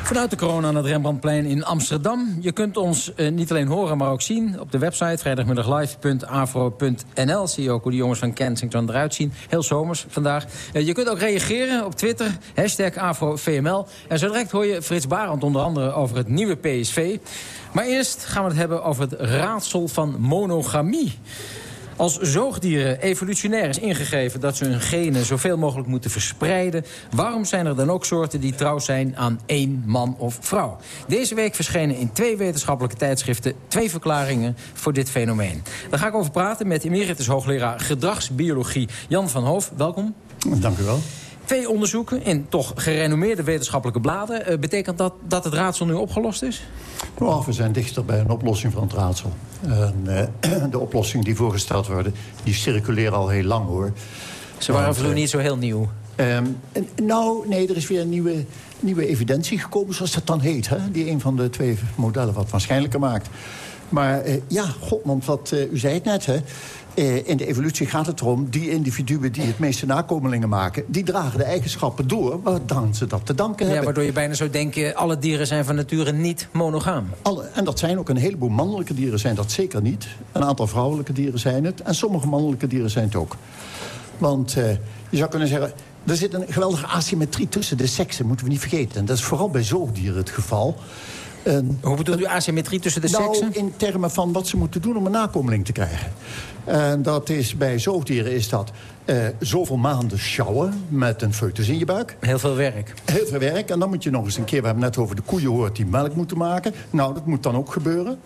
Vanuit de corona aan het Rembrandtplein in Amsterdam. Je kunt ons eh, niet alleen horen, maar ook zien op de website... vrijdagmiddaglive.avro.nl. Zie je ook hoe de jongens van Kensington eruit zien. Heel zomers vandaag. Eh, je kunt ook reageren op Twitter, hashtag AfroVML. En zo direct hoor je Frits Barend onder andere over het nieuwe PSV. Maar eerst gaan we het hebben over het raadsel van monogamie. Als zoogdieren evolutionair is ingegeven dat ze hun genen zoveel mogelijk moeten verspreiden... waarom zijn er dan ook soorten die trouw zijn aan één man of vrouw? Deze week verschenen in twee wetenschappelijke tijdschriften... twee verklaringen voor dit fenomeen. Daar ga ik over praten met emeritus hoogleraar gedragsbiologie Jan van Hoof. Welkom. Dank u wel. Twee onderzoeken in toch gerenommeerde wetenschappelijke bladen. Uh, betekent dat dat het raadsel nu opgelost is? Oh, we zijn dichter bij een oplossing van het raadsel. En, uh, de oplossingen die voorgesteld worden, die circuleren al heel lang, hoor. Ze waren voor u niet zo heel nieuw? Um, nou, nee, er is weer een nieuwe, nieuwe evidentie gekomen, zoals dat dan heet. Hè? Die een van de twee modellen wat waarschijnlijker maakt. Maar uh, ja, god, want wat, uh, u zei het net, hè. Uh, in de evolutie gaat het erom, die individuen die het meeste nakomelingen maken... die dragen de eigenschappen door waardan ze dat te danken ja, hebben. Waardoor je bijna zou denken, alle dieren zijn van nature niet monogaam. Alle, en dat zijn ook een heleboel mannelijke dieren zijn dat zeker niet. Een aantal vrouwelijke dieren zijn het. En sommige mannelijke dieren zijn het ook. Want uh, je zou kunnen zeggen, er zit een geweldige asymmetrie tussen de seksen, moeten we niet vergeten. En dat is vooral bij zoogdieren het geval. En, Hoe bedoelt u asymmetrie tussen de nou, seksen? in termen van wat ze moeten doen om een nakomeling te krijgen. En dat is, bij zoogdieren is dat uh, zoveel maanden sjouwen met een foetus in je buik. Heel veel werk. Heel veel werk. En dan moet je nog eens een keer, we hebben net over de koeien gehoord die melk moeten maken. Nou, dat moet dan ook gebeuren.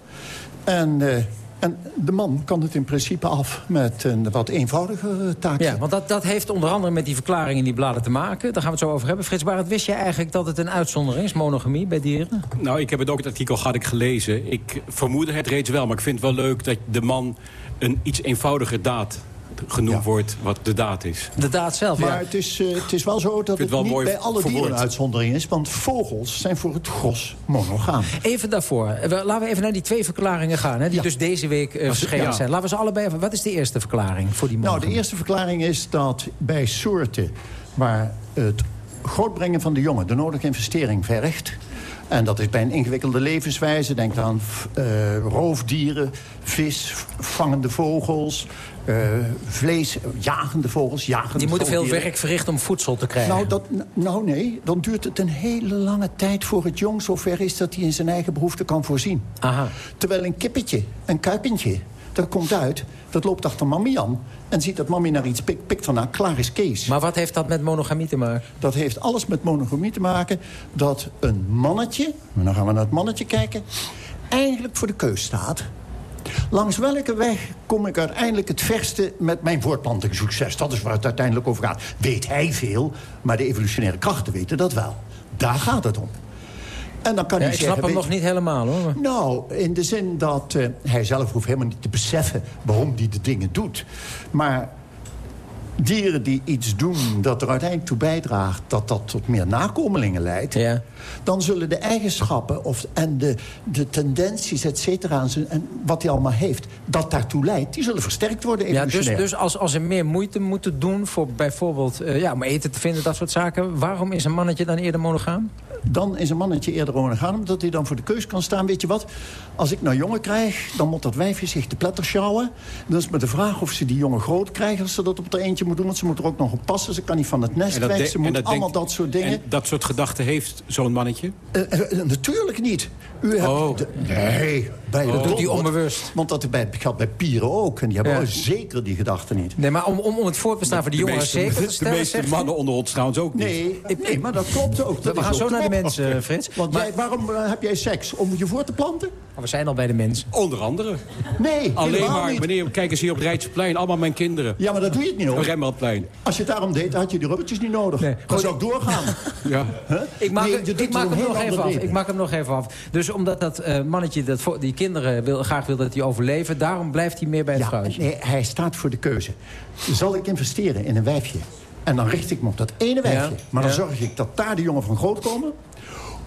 En... Uh, en de man kan het in principe af met een wat eenvoudiger taakje. Ja, want dat, dat heeft onder andere met die verklaring in die bladen te maken. Daar gaan we het zo over hebben. Frits Barend, wist je eigenlijk dat het een uitzondering is, monogamie bij dieren? Nou, ik heb het ook, het artikel had ik gelezen. Ik vermoedde het reeds wel, maar ik vind het wel leuk dat de man een iets eenvoudiger daad genoemd ja. wordt wat de daad is. De daad zelf, ja. het is, uh, het is wel zo dat het, het niet bij alle verwoord. dieren een uitzondering is. Want vogels zijn voor het gros monogaam. Even daarvoor. Laten we even naar die twee verklaringen gaan. Hè, die ja. dus deze week uh, verschenen ja. zijn. Laten we ze allebei even... Wat is de eerste verklaring voor die monogamie? Nou, de eerste verklaring is dat bij soorten waar het grootbrengen van de jongen de nodige investering vergt... En dat is bij een ingewikkelde levenswijze. Denk aan uh, roofdieren, vis, vangende vogels, uh, vlees, jagende vogels. Jagende Die moeten veel werk verrichten om voedsel te krijgen. Nou, dat, nou nee, dan duurt het een hele lange tijd voor het jong zover is... dat hij in zijn eigen behoefte kan voorzien. Aha. Terwijl een kippetje, een kuipentje, dat komt uit... dat loopt achter mammy aan en ziet dat mammy naar iets pikt, pikt van klaar is Kees. Maar wat heeft dat met monogamie te maken? Dat heeft alles met monogamie te maken dat een mannetje... en dan gaan we naar het mannetje kijken... eigenlijk voor de keus staat... Langs welke weg kom ik uiteindelijk het verste met mijn voortplantingssucces? Dat is waar het uiteindelijk over gaat. Weet hij veel, maar de evolutionaire krachten weten dat wel. Daar gaat het om. En dan kan ja, hij ik zeggen, snap hem nog niet helemaal, hoor. Nou, in de zin dat uh, hij zelf hoeft helemaal niet te beseffen... waarom hij de dingen doet. Maar dieren die iets doen dat er uiteindelijk toe bijdraagt... dat dat tot meer nakomelingen leidt... Ja. Dan zullen de eigenschappen of, en de, de tendenties, et cetera... en wat hij allemaal heeft, dat daartoe leidt... die zullen versterkt worden ja, dus, dus als, als ze meer moeite moeten doen... voor bijvoorbeeld uh, ja, om eten te vinden, dat soort zaken... waarom is een mannetje dan eerder monogaam? Dan is een mannetje eerder monogaam, omdat hij dan voor de keus kan staan. Weet je wat, als ik nou jongen krijg, dan moet dat wijfje zich de pletter sjouwen. Dan is maar de vraag of ze die jongen groot krijgen... als ze dat op er eentje moet doen, want ze moet er ook nog op passen. Ze kan niet van het nest weg, ze moet dat allemaal dat soort dingen. En dat soort gedachten heeft zo'n mannetje? Uh, uh, natuurlijk niet. U hebt oh. de, nee, bij oh. de doet hij onbewust. Want dat bij, geldt bij pieren ook. En die hebben ja. zeker die gedachten niet. Nee, maar om, om, om het voortbestaan van die jongen zeker te stellen... De meeste mannen onder ons trouwens ook niet. Nee, nee maar dat klopt ook. Dat we gaan zo naar de mensen, Frits. Want maar, jij, waarom uh, heb jij seks? Om je voor te planten? Oh, we zijn al bij de mensen. Onder andere. Nee, Alleen maar, niet. meneer, kijk eens hier op het Rijtsplein. Allemaal mijn kinderen. Ja, maar dat doe je het niet hoor. Rembrandtplein. Als je het daarom deed, had je die rubbertjes niet nodig. Nee. Dan zou ik doorgaan. ja. Huh? Ik maak, nee, ik maak hem nog even af. Ik maak hem nog even af. Dus omdat dat uh, mannetje dat voor, die kinderen wil, graag wil dat die overleven... daarom blijft hij meer bij het ja, vrouwtje. Nee, hij staat voor de keuze. Zal ik investeren in een wijfje? En dan richt ik me op dat ene wijfje. Ja, maar dan ja. zorg ik dat daar de jongen van groot komen.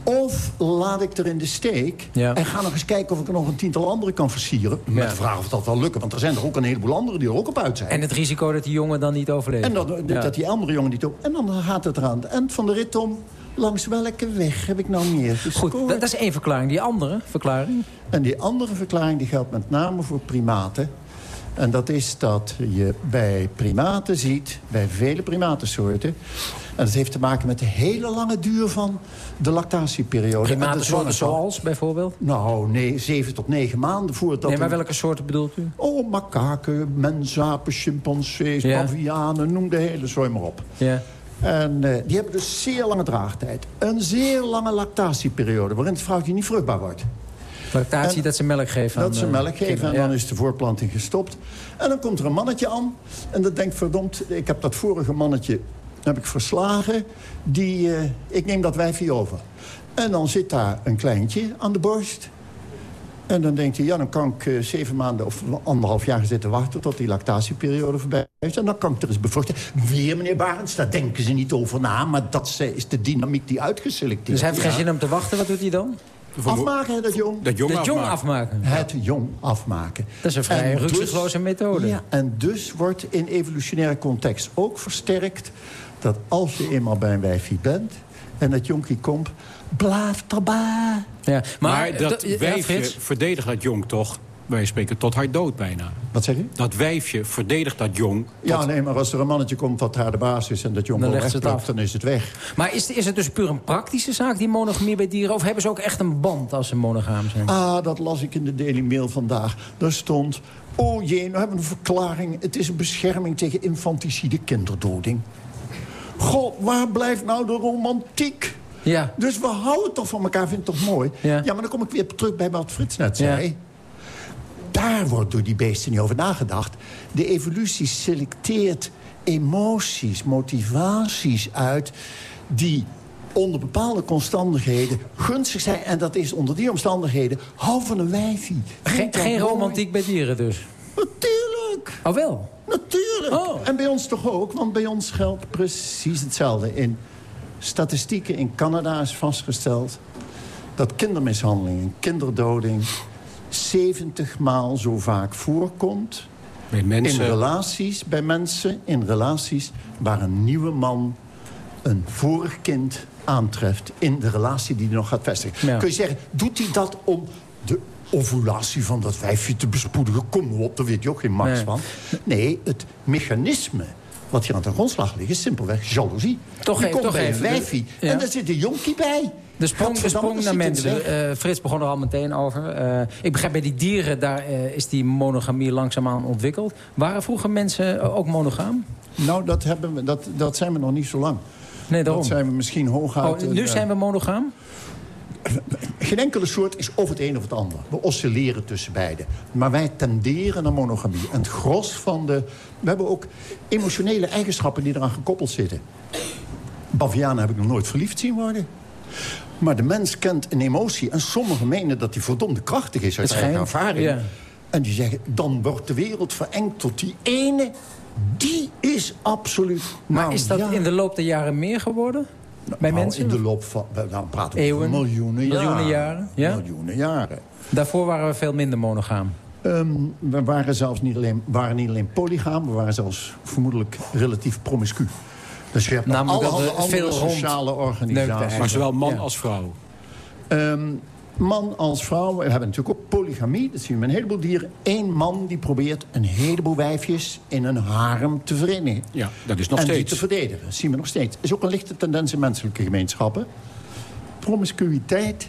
Of laat ik er in de steek Ja. en ga nog eens kijken of ik er nog een tiental andere kan versieren. Met de vraag of dat wel lukt. Want er zijn er ook een heleboel anderen die er ook op uit zijn. En het risico dat die jongen dan niet overleeft. En dat, dat die andere jongen niet ook. En dan gaat het eraan het eind van de rit om. Langs welke weg heb ik nou meer gescoord? Goed, dat, dat is één verklaring. Die andere verklaring? En die andere verklaring die geldt met name voor primaten. En dat is dat je bij primaten ziet, bij vele primatensoorten... en dat heeft te maken met de hele lange duur van de lactatieperiode. en de Primatensoorten zoals bijvoorbeeld? Nou, nee, zeven tot negen maanden voordat... Nee, maar welke soorten bedoelt u? Oh, makaken, mensapen, chimpansees, Ja. bavianen, noem de hele zooi maar op. Ja. En eh, die hebben dus zeer lange draagtijd. Een zeer lange lactatieperiode, waarin het vrouwtje niet vruchtbaar wordt. Lactatie, En dat ze melk geven Dat ze melk geven kinderen, en ja. dan is de voorplanting gestopt. En dan komt er een mannetje aan en dat denkt, verdomd, ik heb dat vorige mannetje heb ik verslagen. Die, eh, ik neem dat wijfje over. En dan zit daar een kleintje aan de borst. En dan denkt hij, ja, dan kan ik eh, zeven maanden of anderhalf jaar zitten wachten... tot die lactatieperiode voorbij is. En dan kan ik er eens bevruchten. Weer, meneer Barends, daar denken ze niet over na. Maar dat is de dynamiek die uitgeselecteerd is. Dus hij heeft geen zin om te wachten. Wat doet hij dan? Afmaken, dat jong. Dat jong, De jong afmaken. afmaken. Het jong afmaken. Dat is een vrij dus- rukzichtloze methode. Ja, en dus wordt in evolutionaire context ook versterkt... dat als je eenmaal bij een wijfie bent en dat jonkie komt... erbij. Ja, Maar, dat wijfje verdedigt dat jong toch... wij spreken tot haar dood bijna. Wat zeg je? Dat wijfje verdedigt dat jong... Ja, nee, maar als er een mannetje komt dat haar de baas is... en dat jong Dan wel legt ze het wegplukt, af. dan is het weg. Maar is, is het dus puur een praktische zaak, die monogamie bij dieren? Of hebben ze ook echt een band als ze monogaam zijn? Ah, dat las ik in de Daily Mail vandaag. Daar stond... Oh jee, nou hebben we een verklaring. Het is een bescherming tegen infanticide kinderdoding. God, waar blijft nou de romantiek? Ja. Dus we houden toch van elkaar, vind het toch mooi? Ja. maar dan kom ik weer terug bij wat Frits net zei. Ja. Daar wordt door die beesten niet over nagedacht. De evolutie selecteert emoties, motivaties uit... die onder bepaalde omstandigheden gunstig zijn. En dat is onder die omstandigheden, hou van een wijfie. Geen, geen romantiek bij dieren dus? Natuurlijk. Oh wel? Natuurlijk. Oh. En bij ons toch ook, want bij ons geldt precies hetzelfde. In statistieken in Canada is vastgesteld... dat kindermishandeling en kinderdoding 70 maal zo vaak voorkomt... Bij mensen... in relaties, bij mensen, in relaties... waar een nieuwe man een vorig kind aantreft... in de relatie die hij nog gaat vestigen. Ja. Kun je zeggen, doet hij dat om ovulatie van dat wijfje te bespoedigen? Kom nou op, daar weet je ook geen max Nee. van. Nee, het mechanisme wat hier aan de grondslag ligt... is simpelweg jaloezie. Toch je even- komt toch bij even. een wijfie Ja. en daar zit een jonkie bij. De sprong, de sprong naar mensen. Eh, Frits begon er al meteen over. Eh, ik begrijp bij die dieren, daar eh, is die monogamie langzaamaan ontwikkeld. Waren vroeger mensen ook monogaam? Nou, dat, hebben we, dat, dat zijn we nog niet zo lang. Nee, daarom. Dat zijn we misschien hooguit... Oh, nu zijn we monogaam? Geen enkele soort is of het een of het ander. We oscilleren tussen beide. Maar wij tenderen naar monogamie. En het gros van de... We hebben ook emotionele eigenschappen die eraan gekoppeld zitten. Bavianen heb ik nog nooit verliefd zien worden. Maar de mens kent een emotie. En sommigen menen dat die verdomde krachtig is uit eigen ervaring. ja. En die zeggen, dan wordt de wereld verengd tot die ene. Die is absoluut... Maar Nou, is dat ja. in de loop der jaren meer geworden? Bij Nou, mensen? in de loop van... Nou, praten we Eeuwen? over miljoenen jaren. Miljoenen jaren, ja? Miljoenen jaren. Daarvoor waren we veel minder monogaam. Ehm, we waren zelfs niet alleen, waren niet alleen polygaam... we waren zelfs vermoedelijk relatief promiscu. Dus je hebt nog Namelijk andere rond sociale organisaties. Maar zowel man Ja. als vrouw. Ehm, man als vrouw, we hebben natuurlijk ook polygamie. Dat zien we met een heleboel dieren. Eén man die probeert een heleboel wijfjes in een harem te verenigen. Ja, dat is nog en die steeds. te verdedigen. Dat zien we nog steeds. is ook een lichte tendens in menselijke gemeenschappen. Promiscuïteit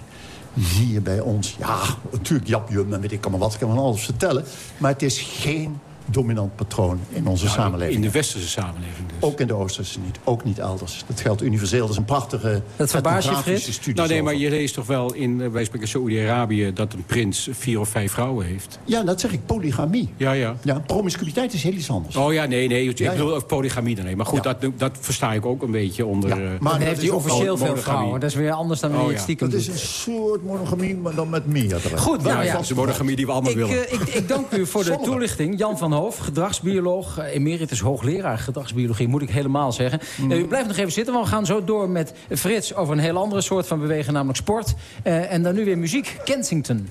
zie je bij ons. Ja, natuurlijk japjum en weet ik allemaal wat. Ik kan van alles vertellen. Maar het is geen dominant patroon in onze samenleving. In de westerse samenleving dus. Ook in de Oosterse niet. Ook niet elders. Dat geldt universeel. Dat is een prachtige Dat verbaast je, studie. Nou nee, maar je leest toch wel in, eh, wij spreken Saoedi-Arabië... dat een prins vier of vijf vrouwen heeft. Ja, dat zeg ik. Polygamie. Ja, ja. Ja, promiscuïteit is heel iets anders. Oh ja, nee, nee. Ik Ja, ja. bedoel ook polygamie dan. Nee. Maar goed, Ja. dat, dat versta ik ook een beetje onder... Ja, eh, maar Dan heeft hij officieel veel vrouwen. Dat is weer anders dan Oh, het stiekem Dat is een soort monogamie, maar dan met meerdere. Goed, Ja, nou ja. dat is de monogamie die we allemaal Ik, willen. eh, ik, ik dank u voor de toelichting. Jan van Hoof, gedragsbioloog, eh, emeritus hoogleraar gedragsbiologie, moet ik helemaal zeggen. Mm. Eh, u blijft nog even zitten, want we gaan zo door met Frits over een heel andere soort van bewegen, namelijk sport. Eh, en dan nu weer muziek, Kensington.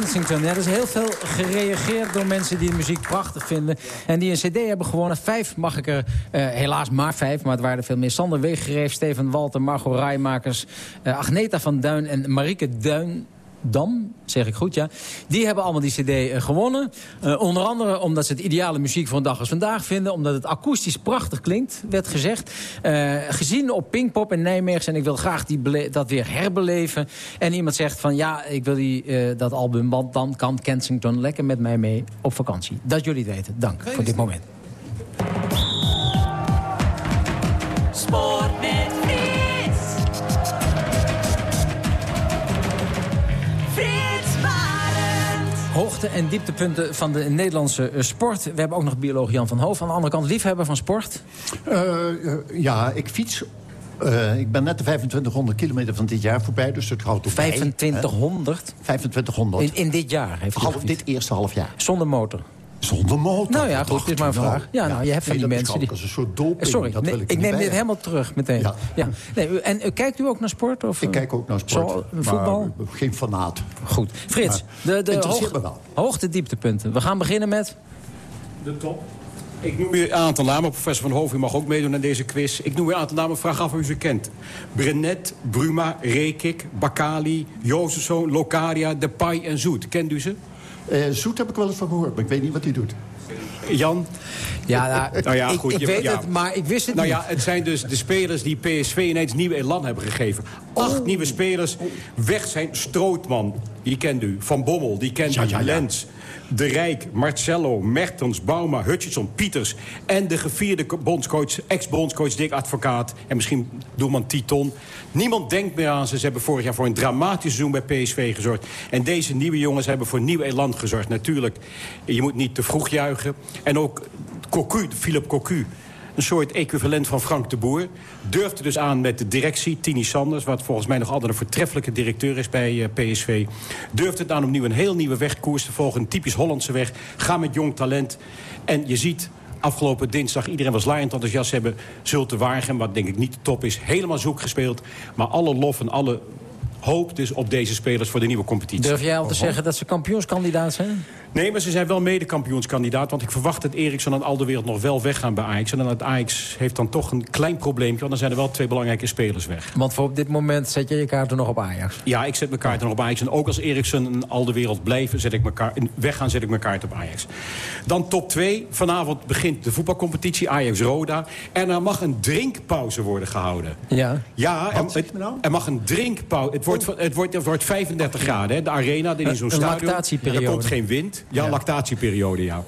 Kensington. Er is heel veel gereageerd door mensen die de muziek prachtig vinden. En die een cd hebben gewonnen. Vijf mag ik er, eh, helaas maar vijf, maar het waren er veel meer. Sander Weegreef, Steven Walter, Margot Rijmakers... eh, Agneta van Duin en Marieke Duin... Dam, zeg ik goed, ja. Die hebben allemaal die cd eh, gewonnen. Eh, onder andere omdat ze het ideale muziek voor een dag als vandaag vinden. Omdat het akoestisch prachtig klinkt, werd gezegd. Eh, gezien op Pinkpop in Nijmegen. En ik wil graag die dat weer herbeleven. En iemand zegt van ja, ik wil die, dat album. Want dan kan Kensington lekker met mij mee op vakantie. Dat jullie het weten. Dank voor dit moment. Hoogte- en dieptepunten van de Nederlandse eh, sport. We hebben ook nog bioloog Jan van Hoof. Aan de andere kant liefhebber van sport. Eh, eh, ja, ik fiets. ik ben net de 2500 kilometer van dit jaar voorbij, dus dat houdt op 2500? 2500. In, in dit jaar heeft Half, dit eerste half jaar. Zonder motor. Zonder motor. Nou ja, Dat goed, dit is maar een u vraag. Ja, nou, je hebt van die dat mensen die... als een soort doping. Eh, Sorry, dat nee, wil ik, ik neem dit helemaal terug meteen. Ja. Ja. Nee, u- en eh, kijkt u ook naar sport? Of, Ik eh, kijk ook naar sport. Zo, voetbal? Maar geen fanaat. Goed. Frits, Maar de, de hoog- hoogte dieptepunten. We gaan beginnen met... De top. Ik noem u een aantal namen. Professor Van Hoven mag ook meedoen aan deze quiz. Ik noem u een aantal namen. Vraag af of u ze kent. Brenet, Bruma, Rekik, Bakali, Jozefzoon, Locadia, Depay en Zoet. Kent u ze? Eh, Zoet heb ik wel eens van gehoord, maar ik weet niet wat hij doet. Jan? Ja, nou, Nou ja, ik, goed, ik je- weet ja. het, maar ik wist het Nou niet. ja, het zijn dus de spelers die PSV ineens nieuw elan hebben gegeven. Acht nieuwe spelers. Weg zijn Strootman, die kent u. Van Bommel, die kent Ja, u. ja, ja. Lens, De Rijk, Marcello, Mertens, Bauma, Hutchinson, Pieters... en de gevierde bondscoach, ex-bondscoach Dick Advocaat... en misschien doelman Titon. Niemand denkt meer aan ze. Ze hebben vorig jaar voor een dramatisch seizoen bij PSV gezorgd. En deze nieuwe jongens hebben voor nieuw elan gezorgd. Natuurlijk, je moet niet te vroeg juichen. En ook Cocu, Philip Cocu. Een soort equivalent van Frank de Boer. Durfde dus aan met de directie, Tini Sanders... wat volgens mij nog altijd een voortreffelijke directeur is bij uh, PSV. Durfde het aan om nu een heel nieuwe wegkoers te volgen. Een typisch Hollandse weg. Ga met jong talent. En je ziet afgelopen dinsdag, iedereen was laaiend enthousiast... hebben Zulte Waregem, wat denk ik niet de top is, helemaal zoek gespeeld. Maar alle lof en alle hoop dus op deze spelers voor de nieuwe competitie. Durf jij al te zeggen dat ze kampioenskandidaat zijn? Nee, maar ze zijn wel medekampioenskandidaat. Want ik verwacht dat Eriksson en Alderwereld nog wel weggaan bij Ajax. En dan het Ajax heeft dan toch een klein probleempje. Want dan zijn er wel twee belangrijke spelers weg. Want voor op dit moment zet je je kaarten nog op Ajax? Ja, ik zet mijn kaarten nog op Ajax. En ook als Eriksson en Alderwereld blijven, zet ik mijn kaart, weggaan, zet ik mijn kaart op Ajax. Dan top 2. Vanavond begint de voetbalcompetitie Ajax-Roda. En er mag een drinkpauze worden gehouden. Ja. Ja, er, het, er mag een drinkpauze. Het wordt, het wordt, het wordt 35 graden. Hè. De arena, dit is zo'n stadion. Er komt geen wind. Ja, ja. lactatieperiode, ja.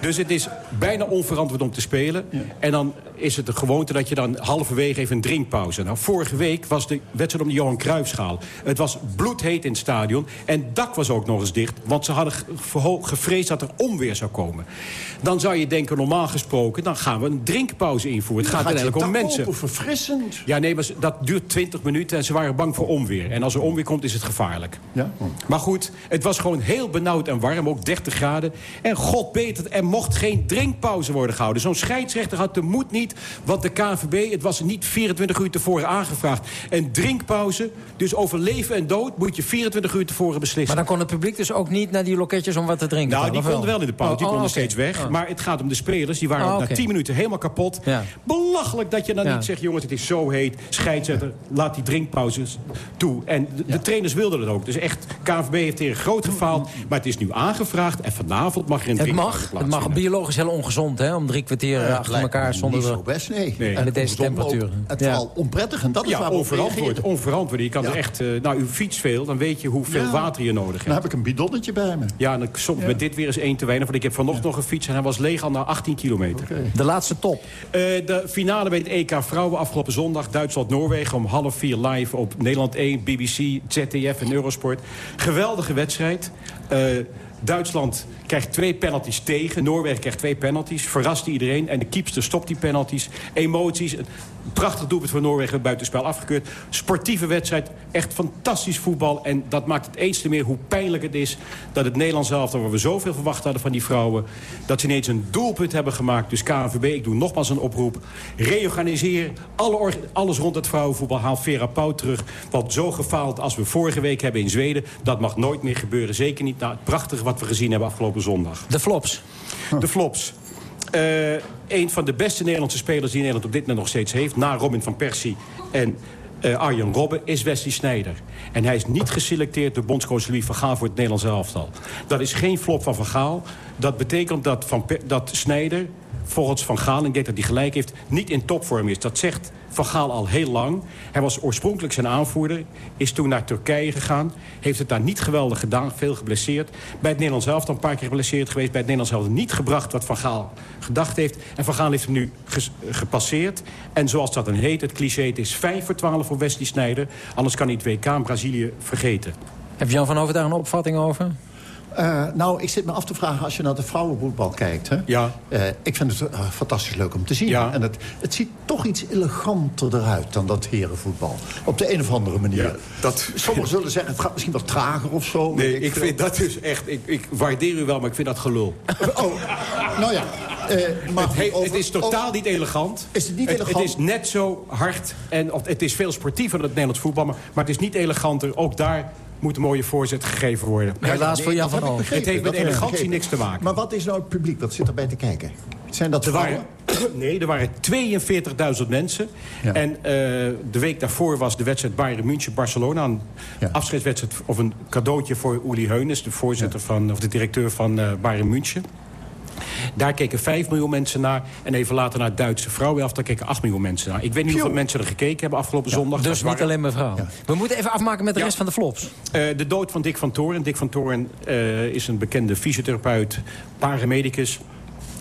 Dus het is bijna onverantwoord om te spelen. En dan is het de gewoonte dat je dan halverwege even een drinkpauze. Nou, vorige week was de wedstrijd om de Johan Cruijffschaal. Het was bloedheet in het stadion. En het dak was ook nog eens dicht. Want ze hadden gevreesd dat er onweer zou komen. Dan zou je denken, normaal gesproken... dan gaan we een drinkpauze invoeren. Het gaat uiteindelijk om mensen. Open, verfrissend. Ja, nee, maar dat duurt 20 minuten en ze waren bang voor onweer. En als er onweer komt, is het gevaarlijk. Ja. Maar goed, het was gewoon heel benauwd en warm. Ook 30 graden. En god beter, er mocht geen drinkpauze worden gehouden. Zo'n scheidsrechter had de moed niet. Want de KNVB, het was niet 24 uur tevoren aangevraagd. En drinkpauze, dus over leven en dood... moet je 24 uur tevoren beslissen. Maar dan kon het publiek dus ook niet naar die loketjes om wat te drinken? Nou, die konden wel in de pauze. Oh, die oh, konden okay. steeds weg. Oh. Maar het gaat om de spelers. Die waren Oh, na oké. 10 minuten helemaal kapot. Ja. Belachelijk dat je dan Ja. niet zegt... jongens, het is zo heet. Scheidsrechter, laat die drinkpauzes toe. En de, de trainers wilden het ook. Dus echt, KNVB heeft hier groot gefaald. Maar het is nu aangevraagd. En vanavond mag er een Het mag, het mag biologisch heel ongezond, hè? Om drie kwartier Ja, achter lijkt elkaar zonder... niet zo best, nee. Nee. En met deze temperaturen. Het Ja. vooral onprettig en dat is waar Ja, we op onverantwoord. Je kan Ja. er echt... eh, nou, u fietst veel, dan weet je hoeveel Ja. water je nodig Dan hebt. heb ik een bidonnetje bij me. Ja, en dan soms met dit weer eens één te weinig. Want ik heb vanochtend nog gefietst en hij was leeg al na 18 kilometer. De laatste top. Eh, de finale bij het EK Vrouwen afgelopen zondag. Duitsland-Noorwegen om half vier live op Nederland 1, BBC, ZDF en Eurosport. Geweldige wedstrijd. Eh, Duitsland krijgt twee penalties tegen. Noorwegen krijgt twee penalties. Verraste iedereen. En de keepster stopt die penalties. Emoties. Prachtig doelpunt voor Noorwegen buitenspel afgekeurd. Sportieve wedstrijd. Echt fantastisch voetbal. En dat maakt het eens te meer hoe pijnlijk het is... dat het Nederlands elftal, waar we zoveel verwacht hadden van die vrouwen... dat ze ineens een doelpunt hebben gemaakt. Dus KNVB, ik doe nogmaals een oproep. Reorganiseer alle orga- alles rond het vrouwenvoetbal. Haal Vera Pauw terug. Want zo gefaald als we vorige week hebben in Zweden... dat mag nooit meer gebeuren. Zeker niet na het prachtige wat we gezien hebben afgelopen zondag. De flops. De flops. Eh, een van de beste Nederlandse spelers die Nederland op dit moment nog steeds heeft... na Robin van Persie en eh, Arjen Robben, is Wesley Sneijder. En hij is niet geselecteerd door bondscoach Louis van Gaal voor het Nederlands elftal. Dat is geen flop van Van Gaal. Dat betekent dat, van dat Sneijder, volgens Van Gaal... en ik dat hij gelijk heeft, niet in topvorm is. Dat zegt Van Gaal al heel lang. Hij was oorspronkelijk zijn aanvoerder. Is toen naar Turkije gegaan. Heeft het daar niet geweldig gedaan. Veel geblesseerd. Bij het Nederlands elftal een paar keer geblesseerd geweest. Bij het Nederlands elftal niet gebracht wat Van Gaal gedacht heeft. En Van Gaal heeft hem nu ges- gepasseerd. En zoals dat dan heet, het cliché... is 5 voor 12 voor Wesley Sneijder. Anders kan hij het WK in Brazilië vergeten. Heb Jan van Over daar een opvatting over? Eh, nou, ik zit me af te vragen als je naar de vrouwenvoetbal kijkt. Hè? Ja. Eh, ik vind het eh, fantastisch leuk om te zien. Ja. En het, het ziet toch iets eleganter eruit dan dat herenvoetbal. Op de een of andere manier. Ja, dat- Sommigen zullen zeggen, het gaat misschien wat trager of zo. Nee, ik vind dat dus echt... Ik, ik waardeer u wel, maar ik vind dat gelul. Oh, nou ja. maar Het, he- over- het is totaal over- niet elegant. Is het niet Het, elegant? is net zo hard. En, of, het is veel sportiever dan het Nederlands voetbal. Maar, maar het is niet eleganter. Ook daar moet een mooie voorzet gegeven worden. Helaas voor Jan dat van begrepen, Het heeft met elegantie niks te maken. Maar wat is nou het publiek? Wat zit erbij te kijken? Zijn dat Er vrouwen? waren, nee, er waren 42.000 mensen. Ja. En eh, de week daarvoor was de wedstrijd Bayern München-Barcelona. Een Ja. afscheidswedstrijd of een cadeautje voor Uli Heunes... de voorzitter van, of de directeur van eh Bayern München. Daar keken 5 miljoen mensen naar. En even later naar het Duitse vrouwenelftal daar keken 8 miljoen mensen naar. Ik weet niet hoeveel mensen er gekeken hebben afgelopen zondag. Dus niet alleen mevrouw. We moeten even afmaken met de Ja. rest van de flops. Eh, de dood van Dick van Toorn. Dick van Toorn eh, is een bekende fysiotherapeut, paramedicus.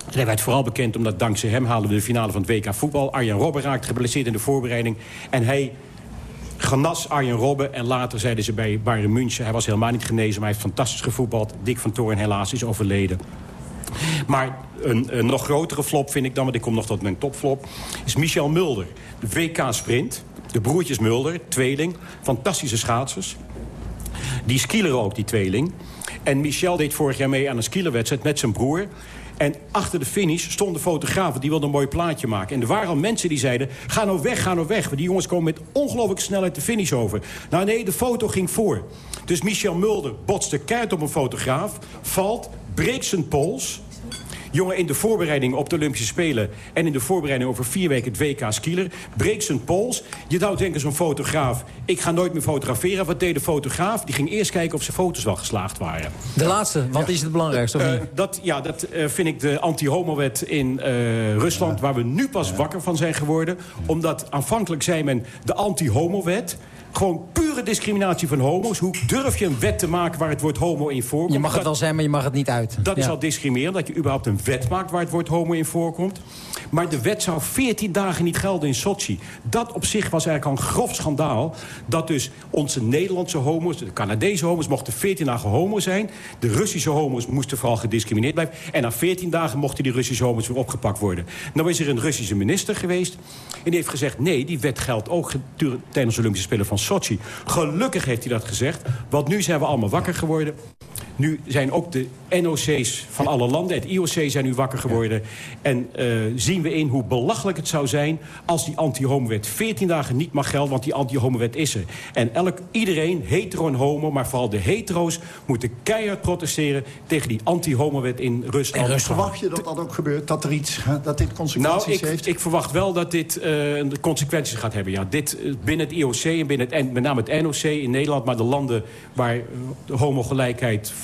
En hij werd vooral bekend omdat dankzij hem halen we de finale van het WK voetbal. Arjen Robben raakte geblesseerd in de voorbereiding. En hij genas Arjen Robben. En later zeiden ze bij Bayern München... hij was helemaal niet genezen, maar hij heeft fantastisch gevoetbald. Dick van Toorn helaas is overleden. Maar een, nog grotere flop vind ik dan, want ik kom nog tot mijn topflop... is Michel Mulder, de WK-sprint. De broertjes Mulder, tweeling, fantastische schaatsers. Die skieler ook, die tweeling. En Michel deed vorig jaar mee aan een skielerwedstrijd met zijn broer. En achter de finish stonden fotografen die wilden een mooi plaatje maken. En er waren al mensen die zeiden, ga nou weg, ga nou weg. Die jongens komen met ongelooflijke snelheid de finish over. Nou nee, de foto ging voor. Dus Michel Mulder botste keihard op een fotograaf, valt, breekt zijn pols... Jongen in de voorbereiding op de Olympische Spelen... en in de voorbereiding over vier weken het WK skieler... breekt zijn pols. Je zou denken, zo'n fotograaf... ik ga nooit meer fotograferen. Wat deed de fotograaf? Die ging eerst kijken of zijn foto's wel geslaagd waren. De laatste, wat is het belangrijkste? Of Uh, niet? dat, ja, dat eh, vind ik de anti-homo-wet in eh, Rusland... waar we nu pas wakker van zijn geworden. Omdat aanvankelijk zei men de anti-homo-wet... Gewoon pure discriminatie van homo's. Hoe durf je een wet te maken waar het woord homo in voorkomt? Je mag het wel zijn, maar je mag het niet uit. dat is al discriminerend, dat je überhaupt een wet maakt... waar het woord homo in voorkomt. Maar de wet zou 14 dagen niet gelden in Sochi. Dat op zich was eigenlijk al een grof schandaal. Dat dus onze Nederlandse homo's, de Canadese homo's... mochten 14 dagen homo zijn. De Russische homo's moesten vooral gediscrimineerd blijven. En na 14 dagen mochten die Russische homo's weer opgepakt worden. Nou is er een Russische minister geweest. En die heeft gezegd, nee, die wet geldt ook tijdens de Olympische Spelen van Sochi. Gelukkig heeft hij dat gezegd. Want nu zijn we allemaal wakker geworden. Nu zijn ook de NOC's van alle landen, het IOC, zijn nu wakker geworden. En eh, zien we in hoe belachelijk het zou zijn... als die anti-homo-wet 14 dagen niet mag gelden, want die anti-homo-wet is er. En elk, iedereen, hetero en homo, maar vooral de hetero's... moeten keihard protesteren tegen die anti-homo-wet in Rusland. Verwacht je dat dat ook gebeurt? Dat er iets, hè, dat dit Nou, consequenties ik, heeft? ik verwacht wel dat dit eh, een consequenties gaat hebben. Ja, dit eh, binnen het IOC en binnen het, en met name het NOC in Nederland... maar de landen waar de homogelijkheid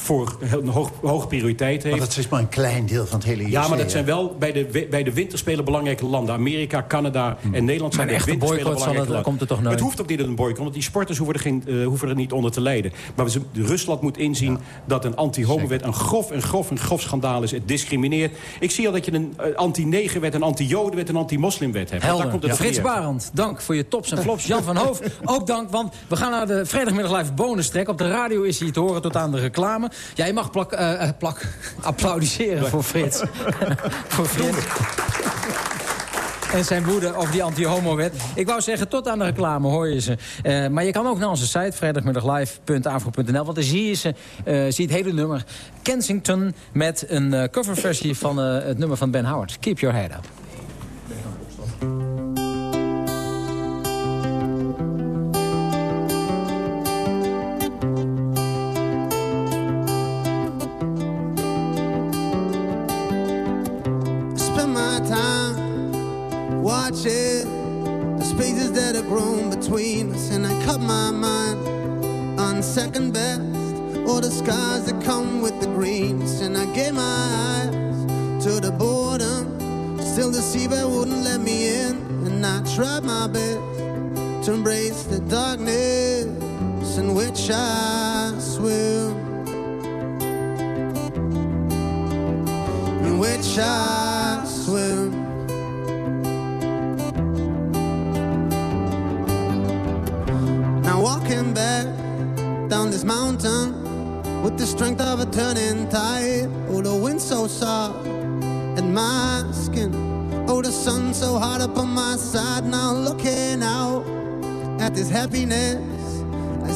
voor een hoog, hoge prioriteit heeft. Maar dat is maar een klein deel van het hele IOC. Ja, maar dat zijn wel bij de, bij de winterspelen belangrijke landen. Amerika, Canada en Nederland zijn Maar een de echte winterspelen belangrijke het- landen. komt er toch nooit? Het hoeft ook niet dat een boycott, want die sporters hoeven er, geen, eh, hoeven er niet onder te lijden. Maar we, Rusland moet inzien dat een anti-homo-wet een grof en grof en grof schandaal is. Het discrimineert. Ik zie al dat je een eh, anti-negerwet, een anti-jodenwet, een anti-moslimwet hebt. Daar komt het op Frits neer. Barend, dank voor je tops en flops. Jan van Hoof, ook dank, want we gaan naar de vrijdagmiddag live bonus track. Op de radio is hij te horen tot aan de reclame. Jij mag plak, eh, eh, plak applaudisseren voor Frits. voor Frits. En zijn woede over die anti-homo-wet. Ik wou zeggen, tot aan de reclame hoor je ze. Eh, maar je kan ook naar onze site, vrijdagmiddaglive.afro.nl. Want daar zie je, ze, zie het hele nummer. Kensington met een coverversie van het nummer van Ben Howard. Keep your head up.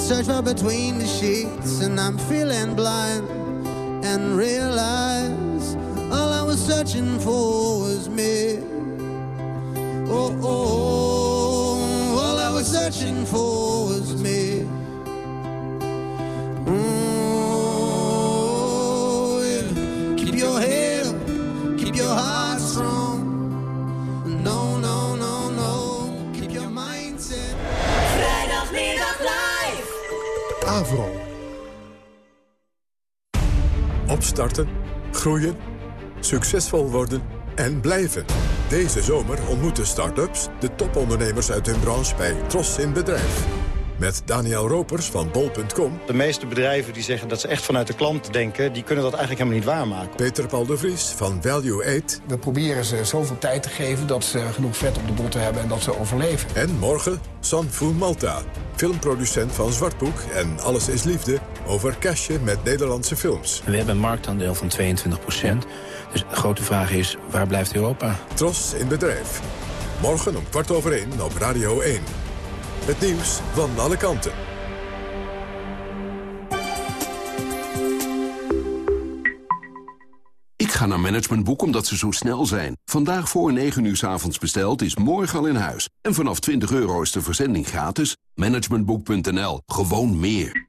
Search for between the sheets and I'm feeling blind and realize all I was searching for was groeien, succesvol worden en blijven. Deze zomer ontmoeten start-ups de topondernemers uit hun branche bij Tros in Bedrijf. Met Daniel Ropers van bol.com. De meeste bedrijven die zeggen dat ze echt vanuit de klant denken... die kunnen dat eigenlijk helemaal niet waarmaken. Peter Paul de Vries van Value Aid. We proberen ze zoveel tijd te geven dat ze genoeg vet op de botten hebben en dat ze overleven. En morgen Sanfu Malta. filmproducent van Zwartboek en Alles is Liefde... over cashen met Nederlandse films. We hebben een marktaandeel van 22 procent. Dus de grote vraag is, waar blijft Europa? Tros in bedrijf. Morgen om kwart over één op Radio 1. Het nieuws van alle kanten. Ik ga naar Managementboek omdat ze zo snel zijn. Vandaag voor 9 uur s avonds besteld is morgen al in huis. En vanaf 20 euro is de verzending gratis. Managementboek.nl. Gewoon meer.